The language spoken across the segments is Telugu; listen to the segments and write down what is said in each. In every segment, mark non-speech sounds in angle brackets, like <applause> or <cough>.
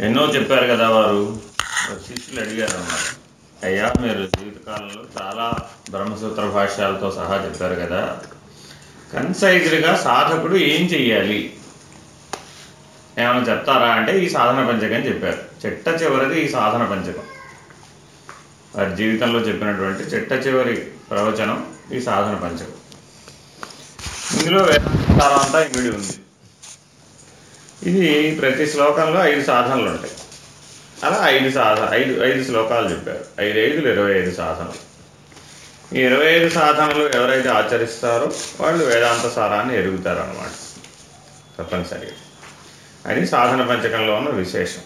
ఎన్నో చెప్పారు కదా వారు. శిష్యులు అడిగారు అన్నమాట. అయ్యా మీరు జీవితకాలంలో చాలా బ్రహ్మసూత్ర భాష్యాలతో సహా చెప్పారు కదా. కన్సైజ్డ్గా సాధకుడు ఏం చెయ్యాలి? ఏమైనా చెప్తారా? అంటే ఈ సాధన పంచకం చెప్పారు. చిట్ట చివరిది ఈ సాధన పంచకం. వారి జీవితంలో చెప్పినటువంటి చిట్ట చివరి ప్రవచనం ఈ సాధన పంచకం. ఇందులో వేదాంతారం అంతా ఇమిడి ఉంది. ఇది ప్రతి శ్లోకంలో ఐదు సాధనలు ఉంటాయి. అలా ఐదు సాధన ఐదు ఐదు శ్లోకాలు చెప్పారు. ఐదు ఐదులు ఇరవై ఐదు సాధనలు. ఈ ఇరవై ఐదు సాధనలు ఎవరైతే ఆచరిస్తారో వాళ్ళు వేదాంత సారాన్ని ఎరుగుతారు అన్నమాట తప్పనిసరిగా. అది సాధన పంచకంలో ఉన్న విశేషం.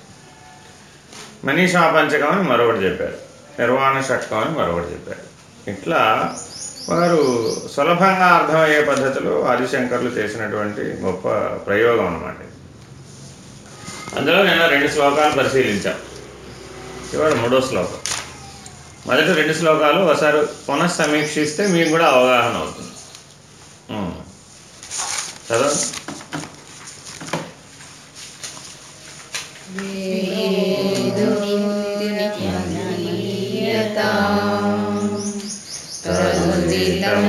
మనీషా పంచకం అని మరొకటి చెప్పారు. నిర్వాణ షట్కం అని మరొకటి చెప్పారు. ఇట్లా వారు సులభంగా అర్థమయ్యే పద్ధతిలో ఆదిశంకర్లు చేసినటువంటి గొప్ప ప్రయోగం అన్నమాట ఇది. అందులో నేను రెండు శ్లోకాలు పరిశీలించాం ఇవాళ మూడో శ్లోకం మొదటి రెండు శ్లోకాలు ఒకసారి పునఃసమీక్షిస్తే మీకు కూడా అవగాహన అవుతుంది ఉం. చదవండి तदुदितं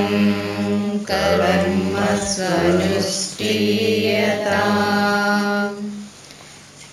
कर्म स्वनुष्ठीयता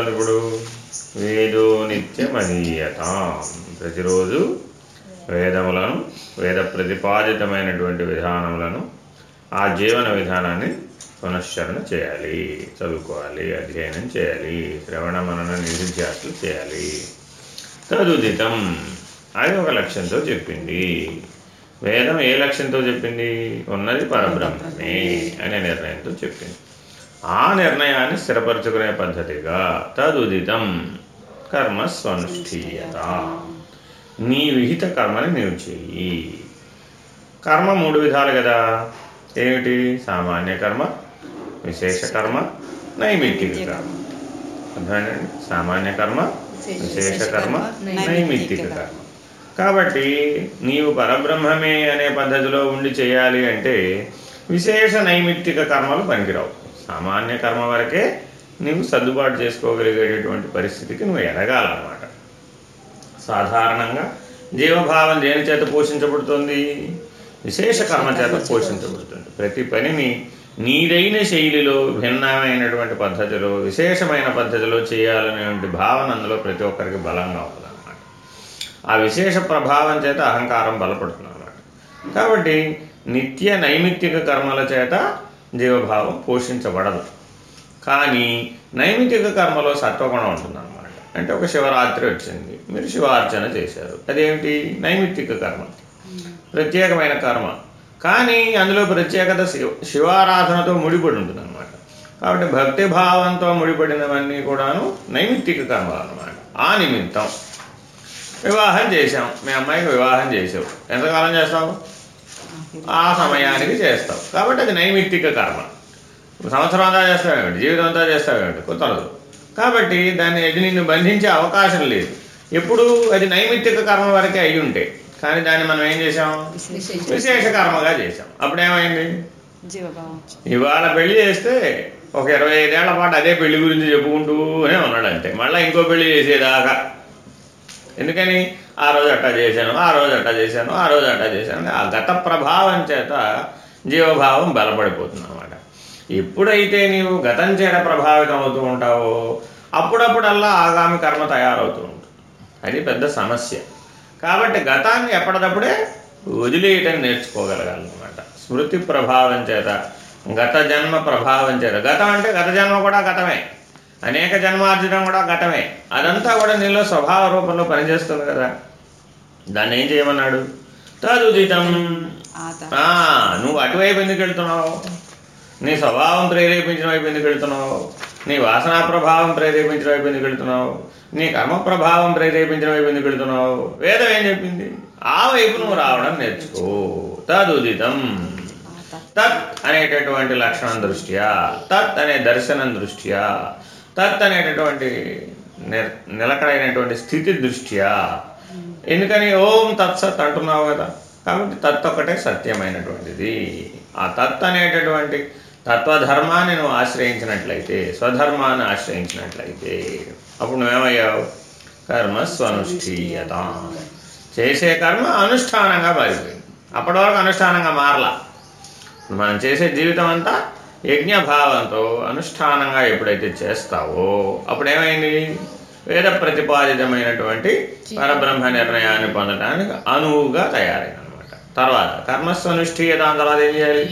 శ్లోకం ఇప్పుడు వేదో నిత్యమనీయత. ప్రతిరోజు వేదములను వేద ప్రతిపాదితమైనటువంటి విధానములను ఆ జీవన విధానాన్ని పునశ్చరణ చేయాలి చదువుకోవాలి అధ్యయనం చేయాలి శ్రవణ మనన నిధిధ్యాసలు చేయాలి. తదుదితం అది ఒక లక్ష్యంతో చెప్పింది. వేదం ఏ లక్ష్యంతో చెప్పింది? ఉన్నది పరబ్రహ్మమే అనే నిర్ణయంతో చెప్పింది. ఆ నిర్ణయాన్ని స్థిరపరచుకునే పద్ధతిగా తదుదితం కర్మ స్వనుష్ఠీయత. నీ విహిత కర్మని నీవు చెయ్యి. కర్మ మూడు విధాలు కదా. ఏమిటి? సామాన్య కర్మ విశేష కర్మ నైమిత్తిక కర్మ. అర్థమైందండి? సామాన్య కర్మ విశేష కర్మ నైమిత్తిక కర్మ. కాబట్టి నీవు పరబ్రహ్మమే అనే పద్ధతిలో ఉండి చేయాలి అంటే విశేష నైమిత్తిక కర్మలు పనికిరావు. సామాన్య కర్మ వరకే నీవు సర్దుబాటు చేసుకోగలిగేటటువంటి పరిస్థితికి నువ్వు ఎదగాలన్నమాట. సాధారణంగా జీవభావం దేని చేత పోషించబడుతుంది? విశేష కర్మ చేత పోషించబడుతుంది. ప్రతి పనిని నీదైన శైలిలో భిన్నమైనటువంటి పద్ధతిలో విశేషమైన పద్ధతిలో చేయాలనేటువంటి భావన అందులో ప్రతి ఒక్కరికి బలంగా ఉందన్నమాట. ఆ విశేష ప్రభావం చేత అహంకారం బలపడుతుంది అన్నమాట కాబట్టి నిత్య నైమిత్తిక కర్మల చేత జీవభావం పోషించబడదు. కానీ నైమితిక కర్మలో సత్వగుణం ఉంటుందన్నమాట. అంటే ఒక శివరాత్రి వచ్చింది. మీరు శివార్చన చేశారు. అదేమిటి? నైమిత్తిక కర్మ. ప్రత్యేకమైన కర్మ. కానీ అందులో ప్రత్యేకత శివ శివారాధనతో ముడిపడి ఉంటుంది అనమాట కాబట్టి భక్తి భావంతో ముడిపడినవన్నీ కూడాను నైమిత్తిక కర్మలు అనమాట ఆ నిమిత్తం వివాహం చేశాం. మీ అమ్మాయికి వివాహం చేసావు ఎంతకాలం చేస్తావు? ఆ సమయానికి చేస్తావు కాబట్టి అది నైమిత్తిక కర్మ. సంవత్సరం అంతా చేస్తావేమిటి జీవితం అంతా చేస్తావేమిటి కుదరదు కాబట్టి దాన్ని అది నిన్ను బంధించే అవకాశం లేదు. ఎప్పుడు అది నైమిత్తిక కర్మ వరకే అయి ఉంటే. కానీ దాన్ని మనం ఏం చేసాం విశేష కర్మగా చేసాం అప్పుడు ఏమైంది ఇవాళ పెళ్ళి చేస్తే ఒక ఇరవై ఐదేళ్ళ పాటు అదే పెళ్ళి గురించి చెప్పుకుంటూనే ఉన్నాడు అంతే మళ్ళీ ఇంకో పెళ్ళి చేసేదాకా. ఎందుకని? ఆ రోజు అట్టా చేశాను ఆ రోజు అట్టా చేశాను ఆ రోజు అట్టా చేశాను ఆ గత ప్రభావం చేత జీవభావం బలపడిపోతుంది అనమాట ఎప్పుడైతే నీవు గతం చేత ప్రభావితం అవుతూ ఉంటావో అప్పుడప్పుడల్లా ఆగామి కర్మ తయారవుతూ ఉంటుంది. అది పెద్ద సమస్య. కాబట్టి గతాన్ని ఎప్పటికప్పుడే వదిలేయటం నేర్చుకోగలగాలన్నమాట. స్మృతి ప్రభావం చేత గత జన్మ ప్రభావం చేత. గతం అంటే గత జన్మ కూడా గతమే. అనేక జన్మార్జితం కూడా గతమే అదంతా కూడా నీలో స్వభావ రూపంలో పనిచేస్తుంది కదా. దాన్ని ఏం చేయమన్నాడు? తదుదితం. నువ్వు అటువైపు ఎందుకు వెళ్తున్నావు? నీ స్వభావం ప్రేరేపించిన వైపు ఎందుకు వెళ్తున్నావు? నీ వాసనా ప్రభావం ప్రేరేపించిన వైపు ఎందుకు వెళ్తున్నావు? నీ కర్మ ప్రభావం ప్రేరేపించిన వైపు ఎందుకు వెళ్తున్నావు? వేదం ఏం చెప్పింది? ఆ వైపు నువ్వు రావడం నేర్చుకో. తదుదితం. తత్ అనేటటువంటి లక్షణం దృష్ట్యా. తత్ అనే దర్శనం దృష్ట్యా. తత్ అనేటటువంటి నిర్- నిలకడైనటువంటి స్థితి దృష్ట్యా. ఎందుకని ఓం తత్సత్ అంటున్నావు కదా. కాబట్టి తత్ ఒకటే సత్యమైనటువంటిది. ఆ తత్ అనేటటువంటి తత్వధర్మాన్ని నువ్వు ఆశ్రయించినట్లయితే స్వధర్మాన్ని ఆశ్రయించినట్లయితే అప్పుడు నువ్వేమయ్యావు? కర్మ స్వనుష్ఠీయత చేసే కర్మ అనుష్ఠానంగా మారిపోయింది. అప్పటి వరకు అనుష్ఠానంగా మారలా. మనం చేసే జీవితం అంతా యజ్ఞభావంతో అనుష్ఠానంగా ఎప్పుడైతే చేస్తావో అప్పుడు ఏమైంది వేద ప్రతిపాదితమైనటువంటి పరబ్రహ్మ నిర్ణయాన్ని పొందడానికి అనువుగా తయారైందనమాట తర్వాత కర్మస్వనుష్ఠీయత తర్వాత ఏం చేయాలి?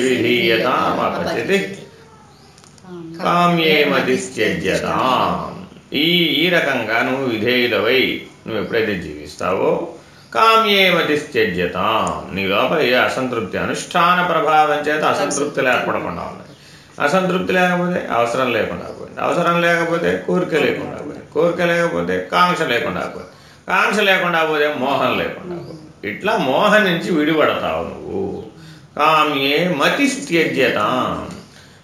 విధీయతామపచతి కామ్యే మతిశ్చర్యతాం ఈ ఈ రకంగా నువ్వు విధేయులవై నువ్వు ఎప్పుడైతే జీవిస్తావో కామ్యే మతిశ్చర్యతాం నీ లోపల ఏ అసంతృప్తి అనుష్ఠాన ప్రభావం చేత అసంతృప్తి లేకుండా ఉంది అసంతృప్తి లేకపోతే అవసరం లేకుండా పోయింది. అవసరం లేకపోతే కోరిక లేకుండా పోయింది. కోరిక లేకపోతే కాంక్ష లేకుండా పోయింది. కాంక్ష లేకుండా పోతే మోహం లేకుండా పోయింది. ఇట్లా మోహం నుంచి విడిపడతావు నువ్వు. కామ్యే మతిస్థ్యజ్యతాం.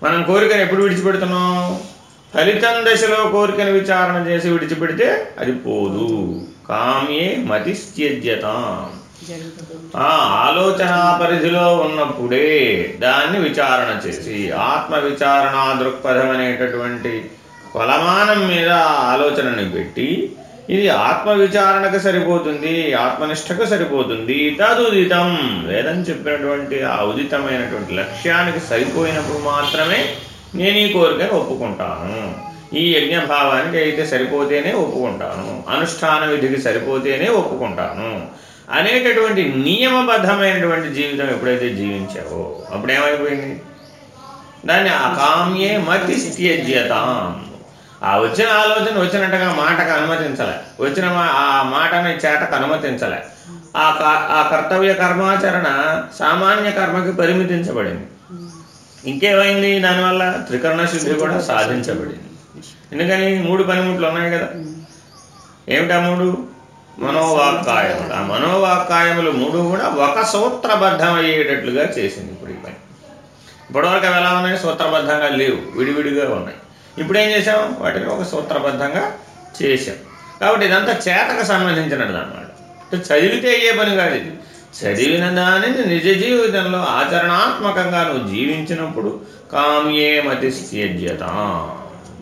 మనం కోరికను ఎప్పుడు విడిచిపెడుతున్నాం? ఫలితం దశలో కోరికను విచారణ చేసి విడిచిపెడితే అది పోదు. కామ్యే మతిస్థ్యజ్యతాం. జరుగుతుంది. ఆ ఆలోచన పరిధిలో ఉన్నప్పుడే దాన్ని విచారణ చేసి ఆత్మ విచారణ దృక్పథం అనేటటువంటి కొలమానం మీద ఆలోచనని పెట్టి ఇది ఆత్మ విచారణకు సరిపోతుంది ఆత్మనిష్టకు సరిపోతుంది తదుదితం. వేదం చెప్పినటువంటి ఆ ఉదితమైనటువంటి లక్ష్యానికి సరిపోయినప్పుడు మాత్రమే నేను ఈ కోరికను ఒప్పుకుంటాను. ఈ యజ్ఞభావానికి అయితే సరిపోతేనే ఒప్పుకుంటాను. అనుష్ఠాన విధికి సరిపోతేనే ఒప్పుకుంటాను. అనేటటువంటి నియమబద్ధమైనటువంటి జీవితం ఎప్పుడైతే జీవించావో అప్పుడేమైపోయింది? దాన్ని అకామ్యే మతి త్యజ్యతాం ఆ వచ్చిన ఆలోచన వచ్చినట్టుగా మాటకు అనుమతించలే. వచ్చిన మా- ఆ మాటని చేటకు అనుమతించలే. ఆ క- ఆ కర్తవ్య కర్మాచరణ సామాన్య కర్మకి పరిమితించబడింది. ఇంకేమైంది? దానివల్ల త్రికరణ శుద్ధి కూడా సాధించబడింది. ఎందుకని? మూడు పనిముట్లు ఉన్నాయి కదా. ఏమిటా మూడు? మనోవాక్కాయములు. ఆ మనోవాక్కాయములు మూడు కూడా ఒక సూత్రబద్ధమయ్యేటట్లుగా చేసింది ఇప్పుడు ఈ పని. ఇప్పటివరకు అవి ఎలా ఉన్నాయి? సూత్రబద్ధంగా లేవు. విడివిడిగా ఉన్నాయి. ఇప్పుడు ఏం చేసాం వాటిని ఒక సూత్రబద్ధంగా చేసాం కాబట్టి ఇదంతా చేతకు సంబంధించినది అనమాట చదివితే అయ్యే పని కాదు ఇది. చదివిన దానిని నిజ జీవితంలో ఆచరణాత్మకంగా నువ్వు జీవించినప్పుడు కామ్యే మతిస్థ్యజ్యత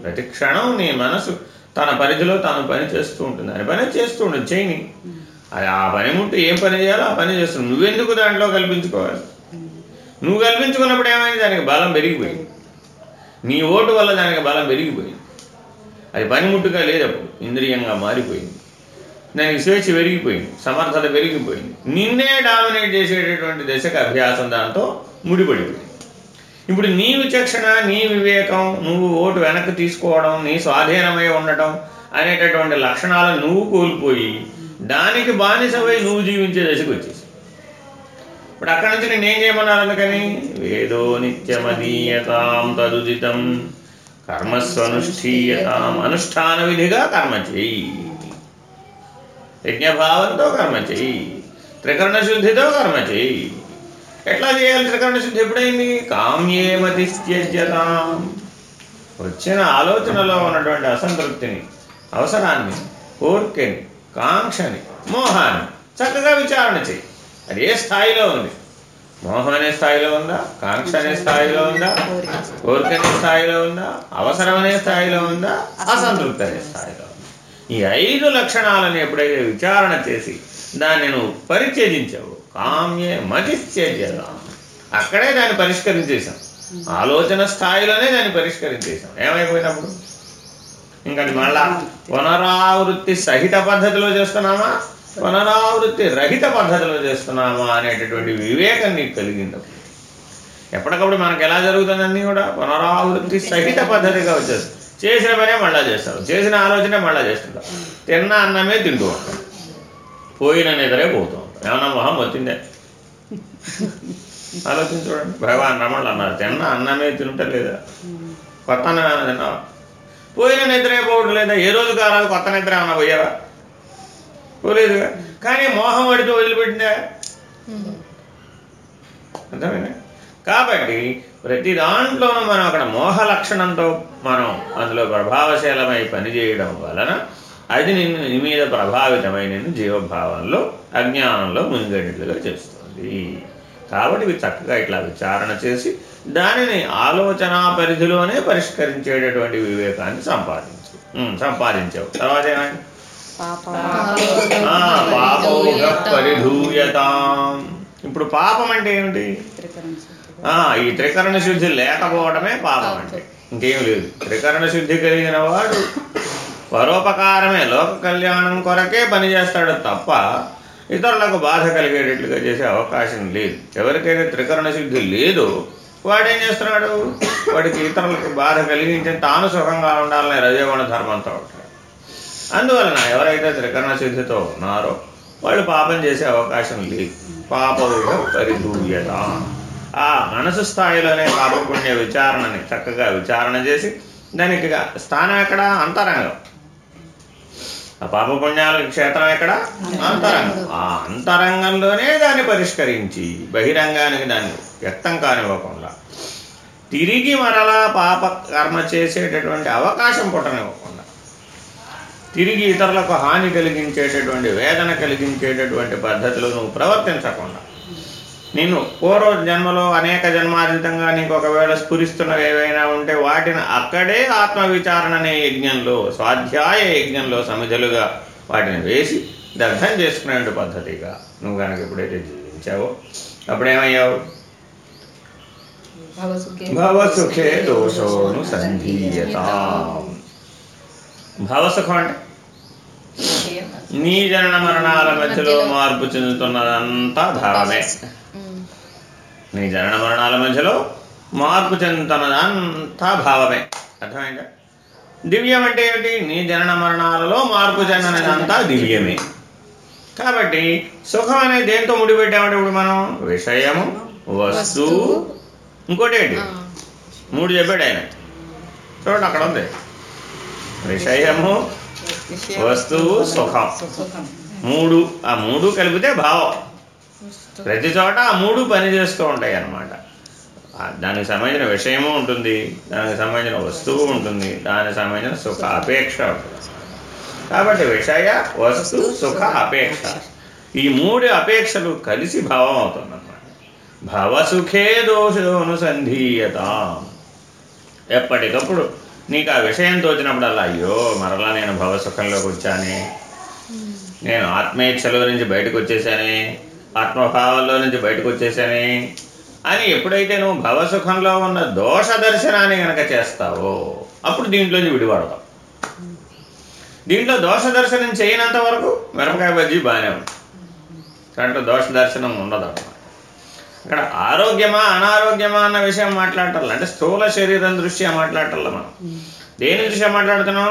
ప్రతి క్షణం నీ మనసు తన పరిధిలో తాను పని చేస్తూ ఉంటుంది. అని పని చేస్తూ ఉండదు చేయని అది ఆ పని ఉంటే ఏం పని చేయాలో ఆ పని చేస్తుంది నువ్వెందుకు దాంట్లో కల్పించుకోవాలి? నువ్వు కల్పించుకున్నప్పుడు ఏమైంది? దానికి బలం పెరిగిపోయింది. నీ ఓటు వల్ల దానికి బలం పెరిగిపోయింది. అది పనిముట్టుగా లేదప్పుడు ఇంద్రియంగా మారిపోయింది. దానికి స్వేచ్ఛ పెరిగిపోయింది. సమర్థత పెరిగిపోయింది. నిన్నే డామినేట్ చేసేటటువంటి దశకు అభ్యాసం దాంతో ముడిపడిపోయింది. ఇప్పుడు నీ విచక్షణ నీ వివేకం నువ్వు ఓటు వెనక్కి తీసుకోవడం నీ స్వాధీనమై ఉండటం అనేటటువంటి లక్షణాలను నువ్వు కోల్పోయి దానికి బానిసవై నువ్వు జీవించే దశకు వచ్చేసి ఇప్పుడు అక్కడి నుంచి నేనేం ఏం చేయమన్నారు అందుకని? వేదో నిత్యమదీయతాం తదుదితం కర్మస్వనుష్ఠీయతాం అనుష్ఠాన విధిగా కర్మ చెయ్యి యజ్ఞభావంతో కర్మ చెయ్యి త్రికరణ శుద్ధితో కర్మ చెయ్యి ఎట్లా చేయాలి త్రికరణ శుద్ధి ఎప్పుడైంది? కామ్యేమతి వచ్చిన ఆలోచనలో ఉన్నటువంటి అసంతృప్తిని అవసరాన్ని కోర్కెని కాంక్షని మోహాన్ని చక్కగా విచారణ చెయ్యి. అది ఏ స్థాయిలో ఉంది? మోహం అనే స్థాయిలో ఉందా? కాంక్ష అనే స్థాయిలో ఉందా? కోరిక అనే స్థాయిలో ఉందా? అవసరం అనే స్థాయిలో ఉందా? అసంతృప్తి అనే స్థాయిలో ఉందా? ఈ ఐదు లక్షణాలను ఎప్పుడైతే విచారణ చేసి దాన్ని నువ్వు పరిత్యజించావు కామ్యే మతిత్యజ్యతాం అక్కడే దాన్ని పరిష్కరించేశాం. ఆలోచన స్థాయిలోనే దాన్ని పరిష్కరించేశాం. ఏమైపోయినప్పుడు? ఇంకా మళ్ళా పునరావృత్తి సహిత పద్ధతిలో చేస్తున్నామా? పునరావృత్తి రహిత పద్ధతిలో చేస్తున్నామా అనేటటువంటి వివేకం నీకు కలిగింది ఎప్పటికప్పుడు మనకు ఎలా జరుగుతుందన్నీ కూడా? పునరావృత్తి సహిత పద్ధతిగా వచ్చేది చేసిన పనే మళ్ళా చేస్తాం చేసిన ఆలోచనే మళ్ళా చేస్తుంటాం తిన్న అన్నమే తింటూ ఉంటాం పోయిన నిద్రే పోతాం ఏమన్నా మొహం వచ్చిందే? ఆలోచించి. చూడండి భగవాన్ రమణులు అన్నారు. తిన్న అన్నమే తింటా లేదా? కొత్త అన్నం ఏమైనా తిన్నావా? పోయిన నిద్రపోవడం లేదా ఏ రోజు కారాలు కొత్త నిద్ర ఏమైనా పోయావా? పోలేదుగా. కానీ మోహం పడితే వదిలిపెట్టిందా? అర్థమేనా కాబట్టి ప్రతి దాంట్లోనూ మనం అక్కడ మోహ లక్షణంతో మనం అందులో ప్రభావశీలమై పనిచేయడం వలన అది నిన్ను నీ మీద ప్రభావితమై నిన్ను జీవభావంలో అజ్ఞానంలో మునిగేటట్లుగా చేస్తుంది. కాబట్టి ఇవి చక్కగా ఇట్లా విచారణ చేసి దానిని ఆలోచన పరిధిలోనే పరిష్కరించేటటువంటి వివేకాన్ని సంపాదించు. సంపాదించావు. తర్వాత ఏమైంది? పాప. ఆ, పాపౌఘ పరిధూయతాం. ఇప్పుడు పాపం అంటే ఏమిటి? ఈ త్రికరణ శుద్ధి లేకపోవడమే పాపం అంటే. ఇంకేం లేదు. త్రికరణ శుద్ధి కలిగిన వాడు పరోపకారమే లోక కళ్యాణం కొరకే పనిచేస్తాడు తప్ప ఇతరులకు బాధ కలిగేటట్లుగా చేసే అవకాశం లేదు. ఎవరికైతే త్రికరణ శుద్ధి లేదు. వాడేం చేస్తున్నాడు? వాడికి ఇతరులకు బాధ కలిగించి తాను సుఖంగా ఉండాలనే రజోగుణ ధర్మంతో ఉంటాడు. అందువలన ఎవరైతే త్రికరణ శుద్ధితో ఉన్నారో వాళ్ళు పాపం చేసే అవకాశం లేదు. పాపవుడ పరిధూయత ఆ మనసు స్థాయిలోనే పాపపుణ్య విచారణని చక్కగా విచారణ చేసి దానికి స్థానం ఎక్కడ? అంతరంగం. ఆ పాపపుణ్యాల క్షేత్రం ఎక్కడ? అంతరంగం. ఆ అంతరంగంలోనే దాన్ని పరిష్కరించి బహిరంగానికి దాన్ని వ్యక్తం కానివ్వకుండా తిరిగి మరలా పాప కర్మ చేసేటటువంటి అవకాశం పుట్టనివ్వకుండా తిరిగి ఇతరులకు హాని కలిగించేటటువంటి వేదన కలిగించేటటువంటి పద్ధతిలో నువ్వు ప్రవర్తించకుండా. నేను పూర్వ జన్మలో అనేక జన్మాతీతంగా నీకు ఒకవేళ స్ఫురిస్తున్నవి ఏవైనా ఉంటే వాటిని అక్కడే ఆత్మవిచారణ అనే యజ్ఞంలో స్వాధ్యాయ యజ్ఞంలో సమిధలుగా వాటిని వేసి దగ్ధం చేసుకునే పద్ధతిగా నువ్వు కనుక ఎప్పుడైతే జీవించావో అప్పుడేమయ్యావు? భవసుఖే. దోషోను సంధీయత. భవసుఖం అంటే? నీ జనన మరణాల మధ్యలో మార్పు చెందుతున్నదంతా భావమే నీ జనన మరణాల మధ్యలో మార్పు చెందుతున్నదంతా భావమే. అర్థమైందా? దివ్యం అంటే ఏమిటి? నీ జనన మరణాలలో మార్పు చెందనదంతా దివ్యమే. కాబట్టి సుఖం అనేది దేంతో ముడిపెట్టామంటే ఇప్పుడు మనం? విషయము వస్తువు ఇంకోటి ఏంటి? మూడు చెప్పాడు ఆయన. చూడండి అక్కడ ఉంది. విషయము వస్తువు సుఖం. సుఖం. మూడు ఆ మూడు కలిపితే భావం. ప్రతి చోట ఆ మూడు పని చేస్తూ ఉంటాయి అన్నమాట. దానికి సంబంధించిన విషయము ఉంటుంది దానికి సంబంధించిన వస్తువు ఉంటుంది దానికి సంబంధించిన సుఖ అపేక్ష ఉంటుంది. కాబట్టి విషయ వస్తు సుఖ అపేక్ష. ఈ మూడు అపేక్షలు కలిసి భావం అవుతుందన్నమాట. భవసుఖే దోషోనుసంధీయత ఎప్పటికప్పుడు నీకు ఆ విషయం తోచినప్పుడల్లా అయ్యో మరలా నేను భవసుఖంలోకి వచ్చానే నేను ఆత్మేచ్ఛలో నుంచి బయటకు వచ్చేసానే ఆత్మభావంలో నుంచి బయటకు వచ్చేసానే అని ఎప్పుడైతే నువ్వు భవసుఖంలో ఉన్న దోష దర్శనాన్ని గనక చేస్తావో అప్పుడు దీంట్లోంచి విడిపడతావు. దీంట్లో దోష దర్శనం చేయనంత వరకు మిరపకాయ బజ్జీ బాగానే ఉంది. దాంట్లో దోష దర్శనం ఉండదు ఇక్కడ ఆరోగ్యమా అనారోగ్యమా అన్న విషయం మాట్లాడటం అంటే స్థూల శరీరం దృష్ట్యా మాట్లాడటం మనం. దేని దృష్ట్యా మాట్లాడుతున్నాం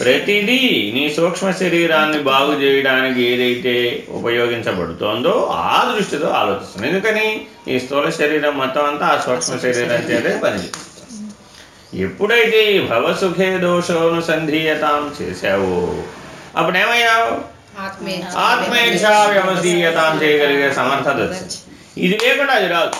ప్రతిదీ నీ సూక్ష్మ శరీరాన్ని బాగు చేయడానికి ఏదైతే ఉపయోగించబడుతోందో ఆ దృష్టితో ఆలోచిస్తుంది ఎందుకని? ఈ స్థూల శరీరం మొత్తం అంతా ఆ సూక్ష్మ శరీరం చేతే పనిచేస్తుంది ఎప్పుడైతే ఈ భవసుఖే దోషోనుసంధీయతాం చేశావో అప్పుడు ఏమయ్యావు? ఆత్మేచ్ఛా వ్యవధీయతాం చేయగలిగే సమర్థత వచ్చింది. ఇది లేకుండా అది రాదు.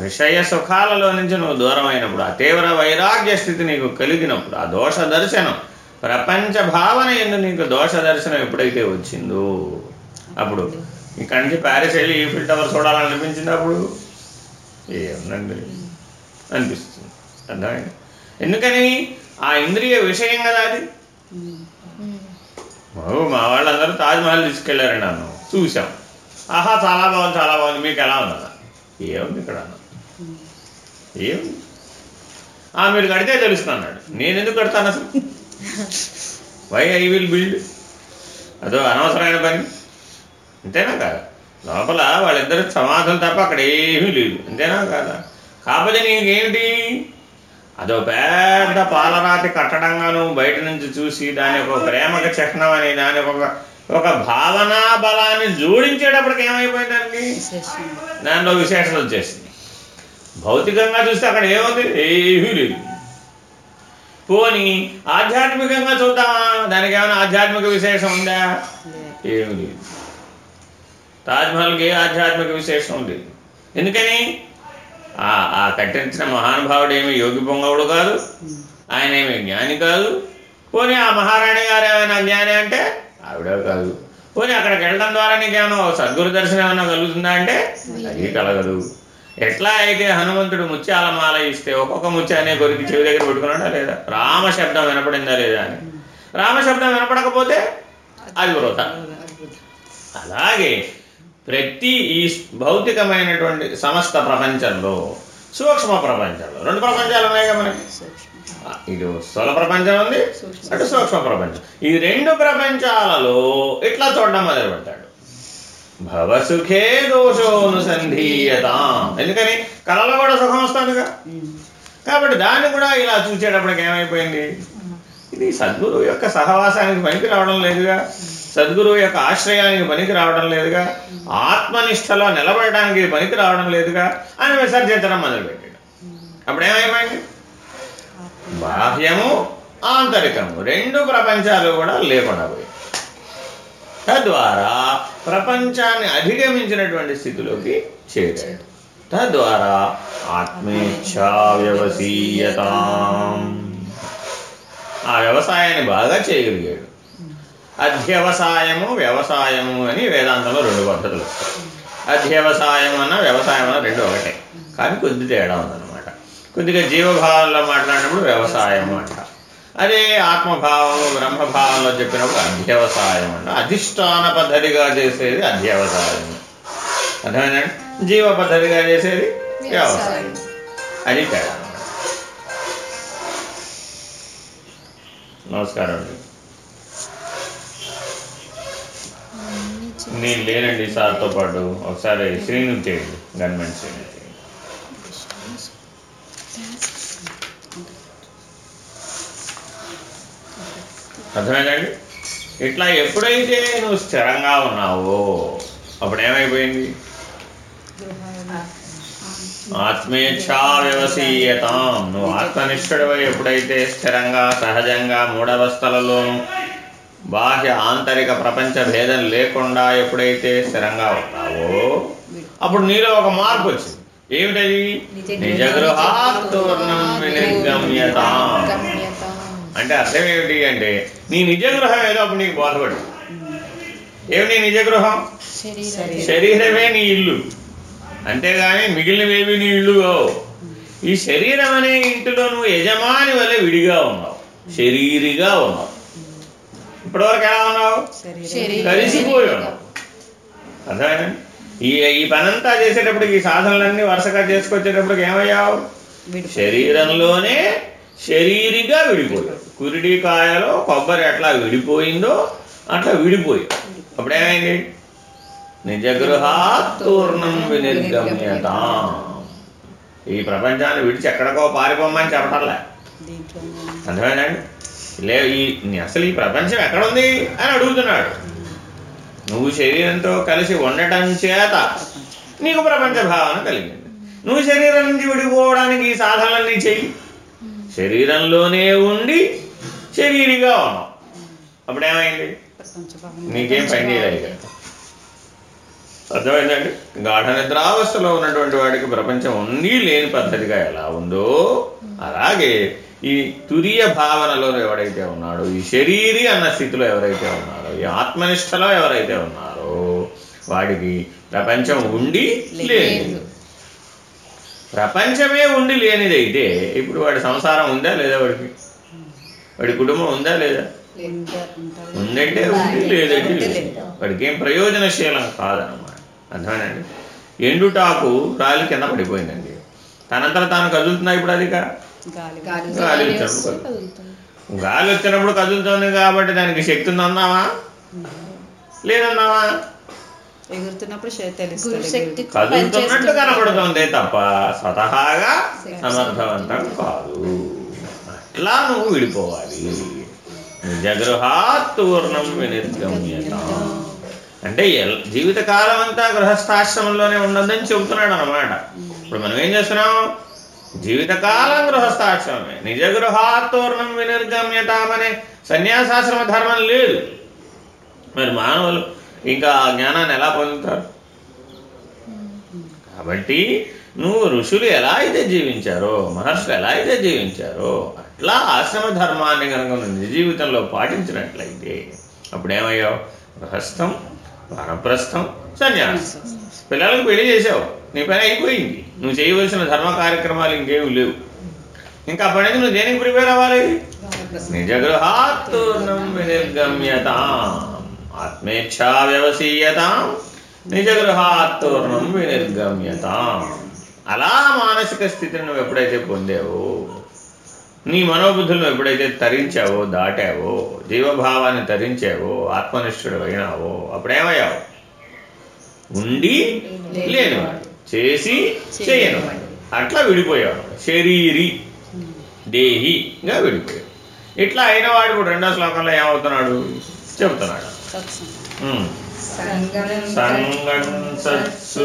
విషయ సుఖాలలో నుంచి నువ్వు దూరం అయినప్పుడు ఆ తీవ్ర వైరాగ్య స్థితి నీకు కలిగినప్పుడు ఆ దోష దర్శనం ప్రపంచ భావన ఎందు నీకు దోష దర్శనం ఎప్పుడైతే వచ్చిందో అప్పుడు ఇక్కడి నుంచి ప్యారిస్ వెళ్ళి ఈఫిల్ టవర్ చూడాలని అనిపించింది అప్పుడు? ఏముందండి? అనిపిస్తుంది. అర్థమైంది? ఎందుకని? ఆ ఇంద్రియ విషయం కదా అది. మా వాళ్ళందరూ తాజ్మహల్ తీసుకెళ్ళారండి నన్ను. చూసాం ఆహా చాలా బాగుంది చాలా బాగుంది. మీకు ఎలా ఉంది ఏముంది ఇక్కడ? అన్న ఏముంది? ఆ మీరు కడితే తెలుస్తున్నాడు నేను ఎందుకు కడతాను అసలు? వై ఐ విల్ బిల్డ్ అదో అనవసరమైన పని. అంతేనా కాదా? లోపల వాళ్ళిద్దరు సమాధులు తప్ప అక్కడ ఏమీ లేదు. అంతేనా కాదా? కాకపోతే నీకేమిటి? అదో పెద్ద పాలరాతి కట్టడంగాను బయట నుంచి చూసి దాని ఒక ప్రేమక చిహ్నం అని దాని ఒక ఒక భావనా బలాన్ని జోడించేటప్పటికి ఏమైపోయింది దానికి విశేషం. దానిలో విశేషత వచ్చేసింది భౌతికంగా చూస్తే అక్కడ ఏముంది? ఏమీ లేదు. పోని ఆధ్యాత్మికంగా చూద్దామా? దానికి ఏమైనా ఆధ్యాత్మిక విశేషం ఉందా? లేదు. ఏమి లేదు. తాజ్మహల్కి ఏ ఆధ్యాత్మిక విశేషం ఉంది ఎందుకని? ఆ ఆ కట్టించిన మహానుభావుడు ఏమి యోగి పొంగవుడు కాదు. ఆయన ఏమి జ్ఞాని కాదు. పోనీ ఆ మహారాణి గారు ఏమైనా జ్ఞాని అంటే? ఆవిడ కాదు. పోనీ అక్కడికి వెళ్ళడం ద్వారా నీకేమైనా ఓ సద్గురు దర్శనం ఏమైనా కలుగుతుందా అంటే? అది కలగదు. ఎట్లా అయితే హనుమంతుడు ముత్యాల మాల ఇస్తే ఒక్కొక్క ముత్యాన్ని కొరికి చెవి దగ్గర పెట్టుకున్నాడా లేదా? రామ శబ్దం వినపడిందా లేదా అని. రామ శబ్దం వినపడకపోతే అది వృధా అలాగే ప్రతి ఈ భౌతికమైనటువంటి సమస్త ప్రపంచంలో సూక్ష్మ ప్రపంచంలో రెండు ప్రపంచాలు ఉన్నాయి కదా మనకి ఇటు స్థూల ప్రపంచం ఉంది అటు సూక్ష్మ ప్రపంచం. ఈ రెండు ప్రపంచాలలో ఇట్లా చూడడం మొదలు పెడతాడు భవసుఖే దోషోనుసంధీయత ఎందుకని? కళలో కూడా సుఖం వస్తుందిగా. కాబట్టి దాన్ని కూడా ఇలా చూసేటప్పటికి ఏమైపోయింది? ఇది సద్గురువు యొక్క సహవాసానికి పనికి రావడం లేదుగా. సద్గురువు యొక్క ఆశ్రయానికి పనికి రావడం లేదుగా. ఆత్మనిష్టలో నిలబడడానికి పనికి రావడం లేదుగా అని విసర్జించడం మొదలుపెట్టాడు. అప్పుడు ఏమైపోయింది బాహ్యము ఆంతరికము. రెండు ప్రపంచాలు కూడా లేకుండా పోయాయి. తద్వారా ప్రపంచాన్ని అధిగమించినటువంటి స్థితిలోకి చేరాడు తద్వారా ఆత్మేచ్ఛా వ్యవసీయత ఆ వ్యవసాయాన్ని బాగా చేయగలిగాడు అధ్యవసాయము వ్యవసాయము అని వేదాంతంలో రెండు పద్ధతులు వస్తాయి. అధ్యవసాయం అన్న వ్యవసాయం అన్న రెండు ఒకటే. కానీ కొద్ది తేడా ఉందన్నమాట. కొద్దిగా జీవభావంలో మాట్లాడినప్పుడు వ్యవసాయం అంట. అదే ఆత్మభావం బ్రహ్మభావంలో చెప్పినప్పుడు అధ్యవసాయం అంట. అధిష్టాన పద్ధతిగా చేసేది అధ్యవసాయం అర్థమైందండి? జీవ పద్ధతిగా చేసేది వ్యవసాయం. అది తేడా నమస్కారం అండి. నేను లేనండి సార్తో పాటు. ఒకసారి శ్రీను చేయండి. గవర్నమెంట్ శ్రీను. అర్థమైందండి? ఇట్లా ఎప్పుడైతే నువ్వు స్థిరంగా ఉన్నావో అప్పుడు ఏమైపోయింది ఆత్మేచ్ఛా వ్యవసీయతాం నువ్వు ఆత్మనిష్ఠుడివై ఎప్పుడైతే స్థిరంగా సహజంగా మూడవస్థలలోనూ బాహ్య ఆంతరిక ప్రపంచ భేదం లేకుండా ఎప్పుడైతే స్థిరంగా ఉన్నావో అప్పుడు నీలో ఒక మార్పు వచ్చింది. ఏమిటది? నిజగృహాత్తూర్ణం వినిర్గమ్యతాం అంటే అర్థం ఏమిటి అంటే నీ నిజగృహం ఏదో అప్పుడు నీకు బోధపడు. ఏమి నీ నిజగృహం? శరీరం శరీరమే నీ ఇల్లు. అంతేగాని మిగిలినవేవి నీ ఇల్లు కావు. ఈ శరీరం అనే ఇంటిలో నువ్వు యజమాని వల్ల విడిగా ఉన్నావు. శరీరిగా ఉన్నావు. ఇప్పటివరకు ఎలా ఉన్నావు? కలిసిపోయి ఉన్నావు. ఈ ఈ పనంతా చేసేటప్పటికి ఈ సాధనలన్నీ వరుసగా చేసుకొచ్చేటప్పటికి ఏమయ్యావు? శరీరంలోనే శరీరిగా విడిపోయావు. కురిడికాయలో కొబ్బరి ఎట్లా విడిపోయిందో అట్లా విడిపోయి. అప్పుడేమైంది? నిజగృహాత్తూర్ణం వినిర్గమ్యత ఈ ప్రపంచాన్ని విడిచి ఎక్కడికో పారిపోమని చెప్పటంలే. దీంట్లోనే అర్థమైందండి? లే ఈ నీ- అసలు ఈ ప్రపంచం ఎక్కడుంది అని అడుగుతున్నాడు. నువ్వు శరీరంతో కలిసి ఉండటం చేత నీకు ప్రపంచ భావన కలిగింది. నువ్వు శరీరం నుంచి విడిపోవడానికి ఈ సాధనలన్నీ చెయ్యి. శరీరంలోనే ఉండి శరీరిగా ఉన్నావు అప్పుడేమైంది? నీకేం పని చేయలేదు అర్థమైందండి? గాఢ నిద్రావస్థలో ఉన్నటువంటి వాడికి ప్రపంచం ఉంది లేని పద్ధతిగా ఎలా ఉందో అలాగే ఈ తురియ భావనలో ఎవరైతే ఉన్నాడో ఈ శరీరి అన్న స్థితిలో ఎవరైతే ఉన్నారో ఈ ఆత్మనిష్టలో ఎవరైతే ఉన్నారో వాడికి ప్రపంచం ఉండి లేదు ప్రపంచమే ఉండి లేనిదైతే ఇప్పుడు వాడి సంసారం ఉందా లేదా వాడికి? వాడి కుటుంబం ఉందా లేదా. ఉందంటే ఉంది? లేదంటే లేదు వాడికి ఏం ప్రయోజనశీలం కాదనమాట అర్థమేనండి ఎండుటాకు రాలి కింద పడిపోయిందండి. తనంతట తాను కదులుతున్నా ఇప్పుడు అది గాలి. వచ్చినప్పుడు గాలి వచ్చినప్పుడు కదులుతోంది కాబట్టి దానికి శక్తి ఉందన్నావా? లేదన్నావా? కదులుతున్నట్టు కనబడుతుంది తప్ప స్వతహాగా సమర్థవంతం కాదు. అట్లా నువ్వు విడిపోవాలి? నిజగృహాత్తూర్ణం వినిర్గమ్యత. అంటే జీవితకాలం అంతా గృహస్థాశ్రమంలోనే ఉండదని చెబుతున్నాడు అనమాట ఇప్పుడు మనం ఏం చేస్తున్నాం? జీవితకాలం గృహస్థాశ్రమమే. నిజ గృహాత్తూర్ణం వినిర్గమ్యత అనే సన్యాసాశ్రమ ధర్మం లేదు. మరి మానవులు ఇంకా ఆ జ్ఞానాన్ని ఎలా పొందుతారు? కాబట్టి నువ్వు ఋషులు ఎలా అయితే జీవించారో మహర్షులు ఎలా అయితే జీవించారో అట్లా ఆశ్రమ ధర్మాన్ని కనుక నిజ జీవితంలో పాటించినట్లయితే అప్పుడేమయ్యావు? గృహస్థం వానప్రస్థం సన్యాసం. పిల్లలకు పెళ్ళి చేసావు. నీ పని అయిపోయింది. నువ్వు చేయవలసిన ధర్మ కార్యక్రమాలు ఇంకేమి లేవు. ఇంకా నుంచి నువ్వు దేనికి ప్రిపేర్ అవ్వాలి? నిజగృహాత్తూర్ణం వినిర్గమ్యతాం ఆత్మేచ్ఛా వ్యవసీయతాం. నిజగృహాత్తూర్ణం వినిర్గమ్యతాం అలా మానసిక స్థితిని నువ్వు ఎప్పుడైతే పొందావో నీ మనోబుద్ధులను ఎప్పుడైతే తరించావో దాటావో జీవభావాన్ని తరించావో ఆత్మనిష్ఠుడు అయినావో అప్పుడేమయ్యావు? ఉండి లేనివాడు. చేసి చేయనివాడు. అట్లా విడిపోయాడు శరీరి దేహిగా విడిపోయాడు ఇట్లా అయిన వాడు ఇప్పుడు రెండో శ్లోకంలో ఏమవుతున్నాడు? చెబుతున్నాడు. సంగం సత్సు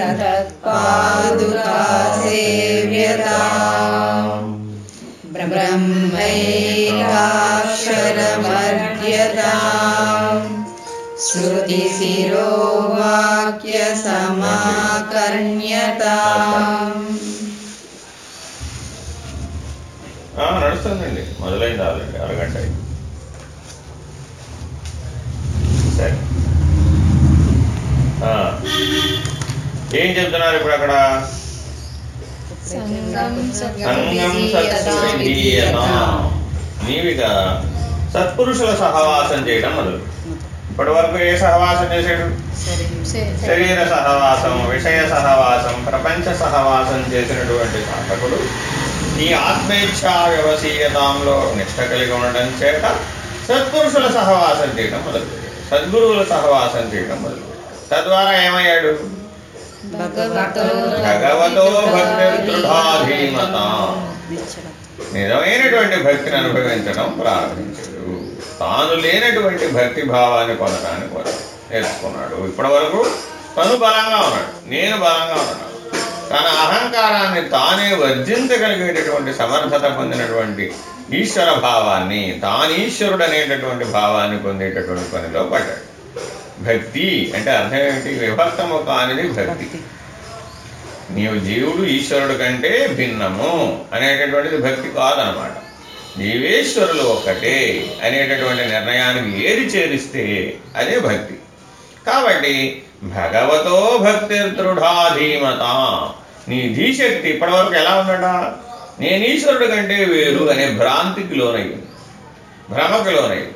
तत्पादुका सेव्यताम् ब्रह्मैकाक्षरमर्यताम् श्रुतिशिरो वाक्यसमाकर्ण्यताम् ఆ, నడుస్తుందండి మొదలైంది ఆల్రెడీ అరగంట అయింది. సరే ఆ. ఏం చెప్తున్నారు ఇప్పుడు అక్కడ? సంగం. నీవిగా సత్పురుషుల సహవాసం చేయడం మొదలు. ఇప్పటి వరకు ఏ సహవాసం చేశాడు? శరీర సహవాసం విషయ సహవాసం ప్రపంచ సహవాసం చేసినటువంటి సాధకుడు ఈ ఆత్మేచ్ఛా వ్యవసీయతంలో నిష్ట కలిగి ఉండడం చేత సత్పురుషుల సహవాసం చేయడం మొదలు సద్గురువుల సహవాసం చేయడం మొదలు తద్వారా ఏమయ్యాడు? భగవతో భగవతో భక్తి దృఢాధీమత నిశ్చలం నిజమైనటువంటి భక్తిని అనుభవించడం ప్రారంభించాడు. తాను లేనటువంటి భక్తి భావాన్ని పొందడానికి నేర్చుకున్నాడు. ఇప్పటి వరకు తను బలంగా ఉన్నాడు. నేను బలంగా ఉన్నాను. తన అహంకారాన్ని తానే వర్జించగలిగేటటువంటి సమర్థత పొందినటువంటి ఈశ్వర భావాన్ని తాను ఈశ్వరుడు అనేటటువంటి భావాన్ని పొందేటటువంటి పనిలో పడ్డాడు. భక్తి అంటే అర్థం ఏమిటి విభక్తము కానిది భక్తి. నీవు జీవుడు ఈశ్వరుడు కంటే భిన్నము అనేటటువంటిది భక్తి కాదనమాట. జీవేశ్వరులు ఒక్కటే అనేటటువంటి నిర్ణయానికి ఏది చేరిస్తే అదే భక్తి. కాబట్టి భగవతో భక్తి దృఢాధీమత. నీ ధీశక్తి ఇప్పటివరకు ఎలా ఉందట నేను ఈశ్వరుడు కంటే వేరు అనే భ్రాంతికి లోనయ్యింది. భ్రమకు లోనయ్యింది.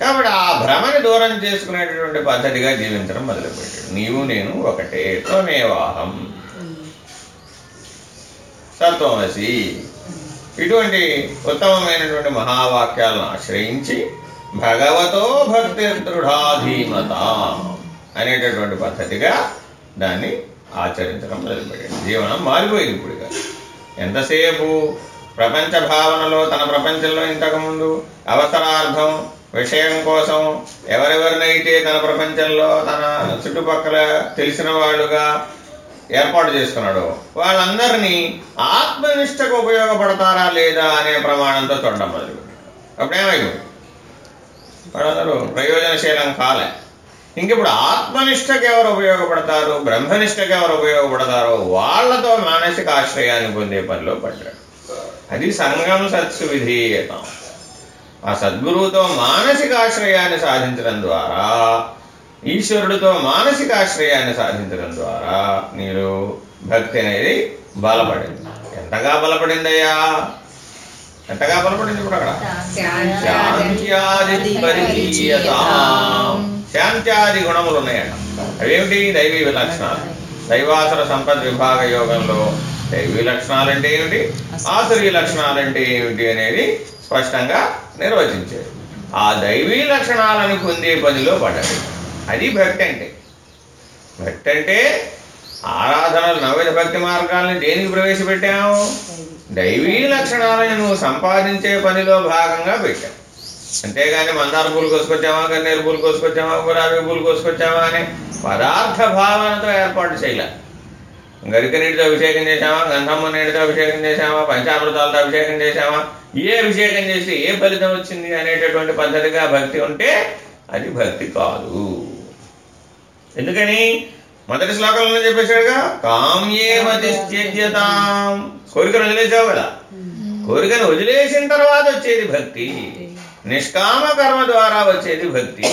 కాబట్టి ఆ భ్రమని దూరం చేసుకునేటటువంటి పద్ధతిగా జీవించడం మొదలుపెట్టాడు. నీవు నేను ఒకటే త్వమేవాహం సత్వమసి. ఇటువంటి ఉత్తమమైనటువంటి మహావాక్యాలను ఆశ్రయించి భగవతో భక్తి దృఢాధీమత అనేటటువంటి పద్ధతిగా దాన్ని ఆచరించడం మొదలుపెట్టాడు. జీవనం మారిపోయింది ఇప్పుడు ఎంతసేపు ప్రపంచ భావనలో తన ప్రపంచంలో ఇంతకుముందు అవసరార్థం విషయం కోసం ఎవరెవరినైతే తన ప్రపంచంలో తన చుట్టుపక్కల తెలిసిన వాళ్ళుగా ఏర్పాటు చేసుకున్నాడు వాళ్ళందరినీ ఆత్మనిష్టకు ఉపయోగపడతారా లేదా అనే ప్రమాణంతో చూడడం మొదలు అప్పుడేమైంది వాళ్ళందరూ ప్రయోజనశీలం కాలే. ఇంకిప్పుడు ఆత్మనిష్టకి ఎవరు ఉపయోగపడతారు? బ్రహ్మనిష్టకి ఎవరు ఉపయోగపడతారో వాళ్ళతో మానసిక ఆశ్రయాన్ని పొందే పనిలో పడ్డాడు. అది సంగం సత్సు విధేయతం. ఆ సద్గురువుతో మానసిక ఆశ్రయాన్ని సాధించడం ద్వారా ఈశ్వరుడితో మానసిక ఆశ్రయాన్ని సాధించడం ద్వారా నీరు భక్తి అనేది బలపడింది. ఎంతగా బలపడిందయ్యా? ఎంతగా బలపడింది ఇప్పుడు అక్కడ? శాంత్యాది గుణములు ఉన్నాయట. అవేమిటి? దైవీ విలక్షణాలు. దైవాసుర సంపద్ విభాగ యోగంలో దైవీ లక్షణాలు అంటే ఏమిటి? ఆసురీ లక్షణాలు అంటే ఏమిటి అనేది స్పష్టంగా నిర్వచించాడు ఆ దైవీ లక్షణాలను పొందే పనిలో పడ్డాడు అది భక్తి అంటే. భక్తి అంటే ఆరాధనలు నవవిధ భక్తి మార్గాలను దేనికి ప్రవేశపెట్టాము దైవీ లక్షణాలను నువ్వు సంపాదించే పనిలో భాగంగా పెట్టావు. అంతేగాని మందార పూలు కోసుకొచ్చామా గన్నేరు పూలు కోసుకొచ్చామా గులాబీ పూలు కోసుకొచ్చామా అని పదార్థ భావనతో ఏర్పాటు చేయాలి. గరిక నీటితో అభిషేకం చేశామా గంధమ్మ నీటితో అభిషేకం చేశామా పంచామృతాలతో అభిషేకం చేశామా ఏ అభిషేకం చేసి ఏ ఫలితం వచ్చింది అనేటటువంటి పద్ధతిగా భక్తి ఉంటే అది భక్తి కాదు. ఎందుకని? మొదటి శ్లోకంలో చెప్పేశాడుగా కామ్యేమతి త్యజ్యతాం కోరికను వదిలేసావు కదా? కోరికను వదిలేసిన తర్వాత వచ్చేది భక్తి. నిష్కామ కర్మ ద్వారా వచ్చేది భక్తి.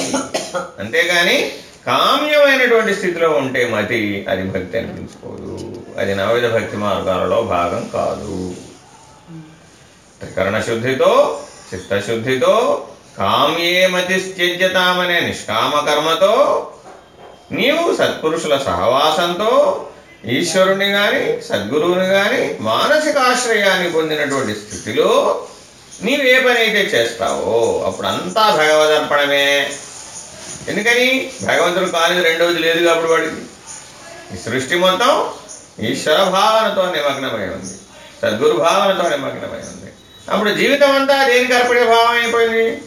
అంతేగాని కామ్యమైనటువంటి స్థితిలో ఉంటే మతి అది భక్తి అనిపించుకోదు. అది నవవిధ భక్తి మార్గాలలో భాగం కాదు. త్రికరణ శుద్ధితో చిత్తశుద్ధితో కామ్యే మతి త్యజ్యతామనే నిష్కామ కర్మతో నీవు సత్పురుషుల సహవాసంతో ఈశ్వరుని గాని సద్గురువుని గాని మానసిక ఆశ్రయాన్ని పొందినటువంటి స్థితిలో నీవు ఏ చేస్తావో అప్పుడంతా భగవదర్పణమే. ఎందుకని? భగవంతుడు కాని రెండోది లేదు కాబట్టి వాడికి. ఈ సృష్టి మొత్తం ఈశ్వర భావనతో నిమగ్నమై ఉంది. సద్గురు భావనతో నిమగ్నమై ఉంది. అప్పుడు జీవితం అంతా దేనికి అర్పడే భావం అయిపోయింది?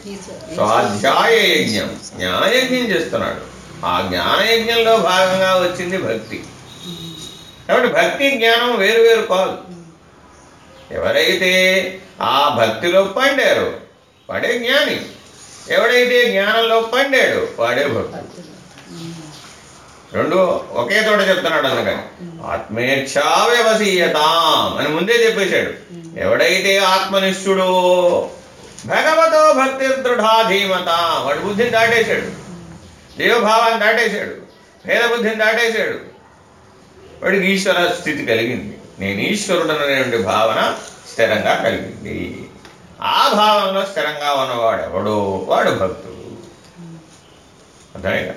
స్వాధ్యాయ యజ్ఞం జ్ఞానయజ్ఞం చేస్తున్నాడు. ఆ జ్ఞానయజ్ఞంలో భాగంగా వచ్చింది భక్తి. కాబట్టి భక్తి జ్ఞానం వేరు వేరు కాదు. ఎవరైతే ఆ భక్తిలో పండారో వాడే జ్ఞాని. ఎవడైతే జ్ఞానంలో పండాడో వాడే భక్తుడు. రెండు ఒకే చోట చెప్తున్నాడు అందుకని. ఆత్మేచ్ఛా వ్యవసీయతాం అని ముందే చెప్పేశాడు. ఎవడైతే ఆత్మనిష్ఠుడో భగవతో భక్తి దృఢాధీమత వాడు బుద్ధిని దాటేశాడు. దేవభావాన్ని దాటేశాడు. భేద బుద్ధిని దాటేశాడు. వాడికి ఈశ్వర స్థితి కలిగింది. నేను ఈశ్వరుడనేటువంటి భావన స్థిరంగా కలిగింది. ఆ భావనలో స్థిరంగా ఉన్నవాడు ఎవడో వాడు భక్తుడు. అర్థమైందా?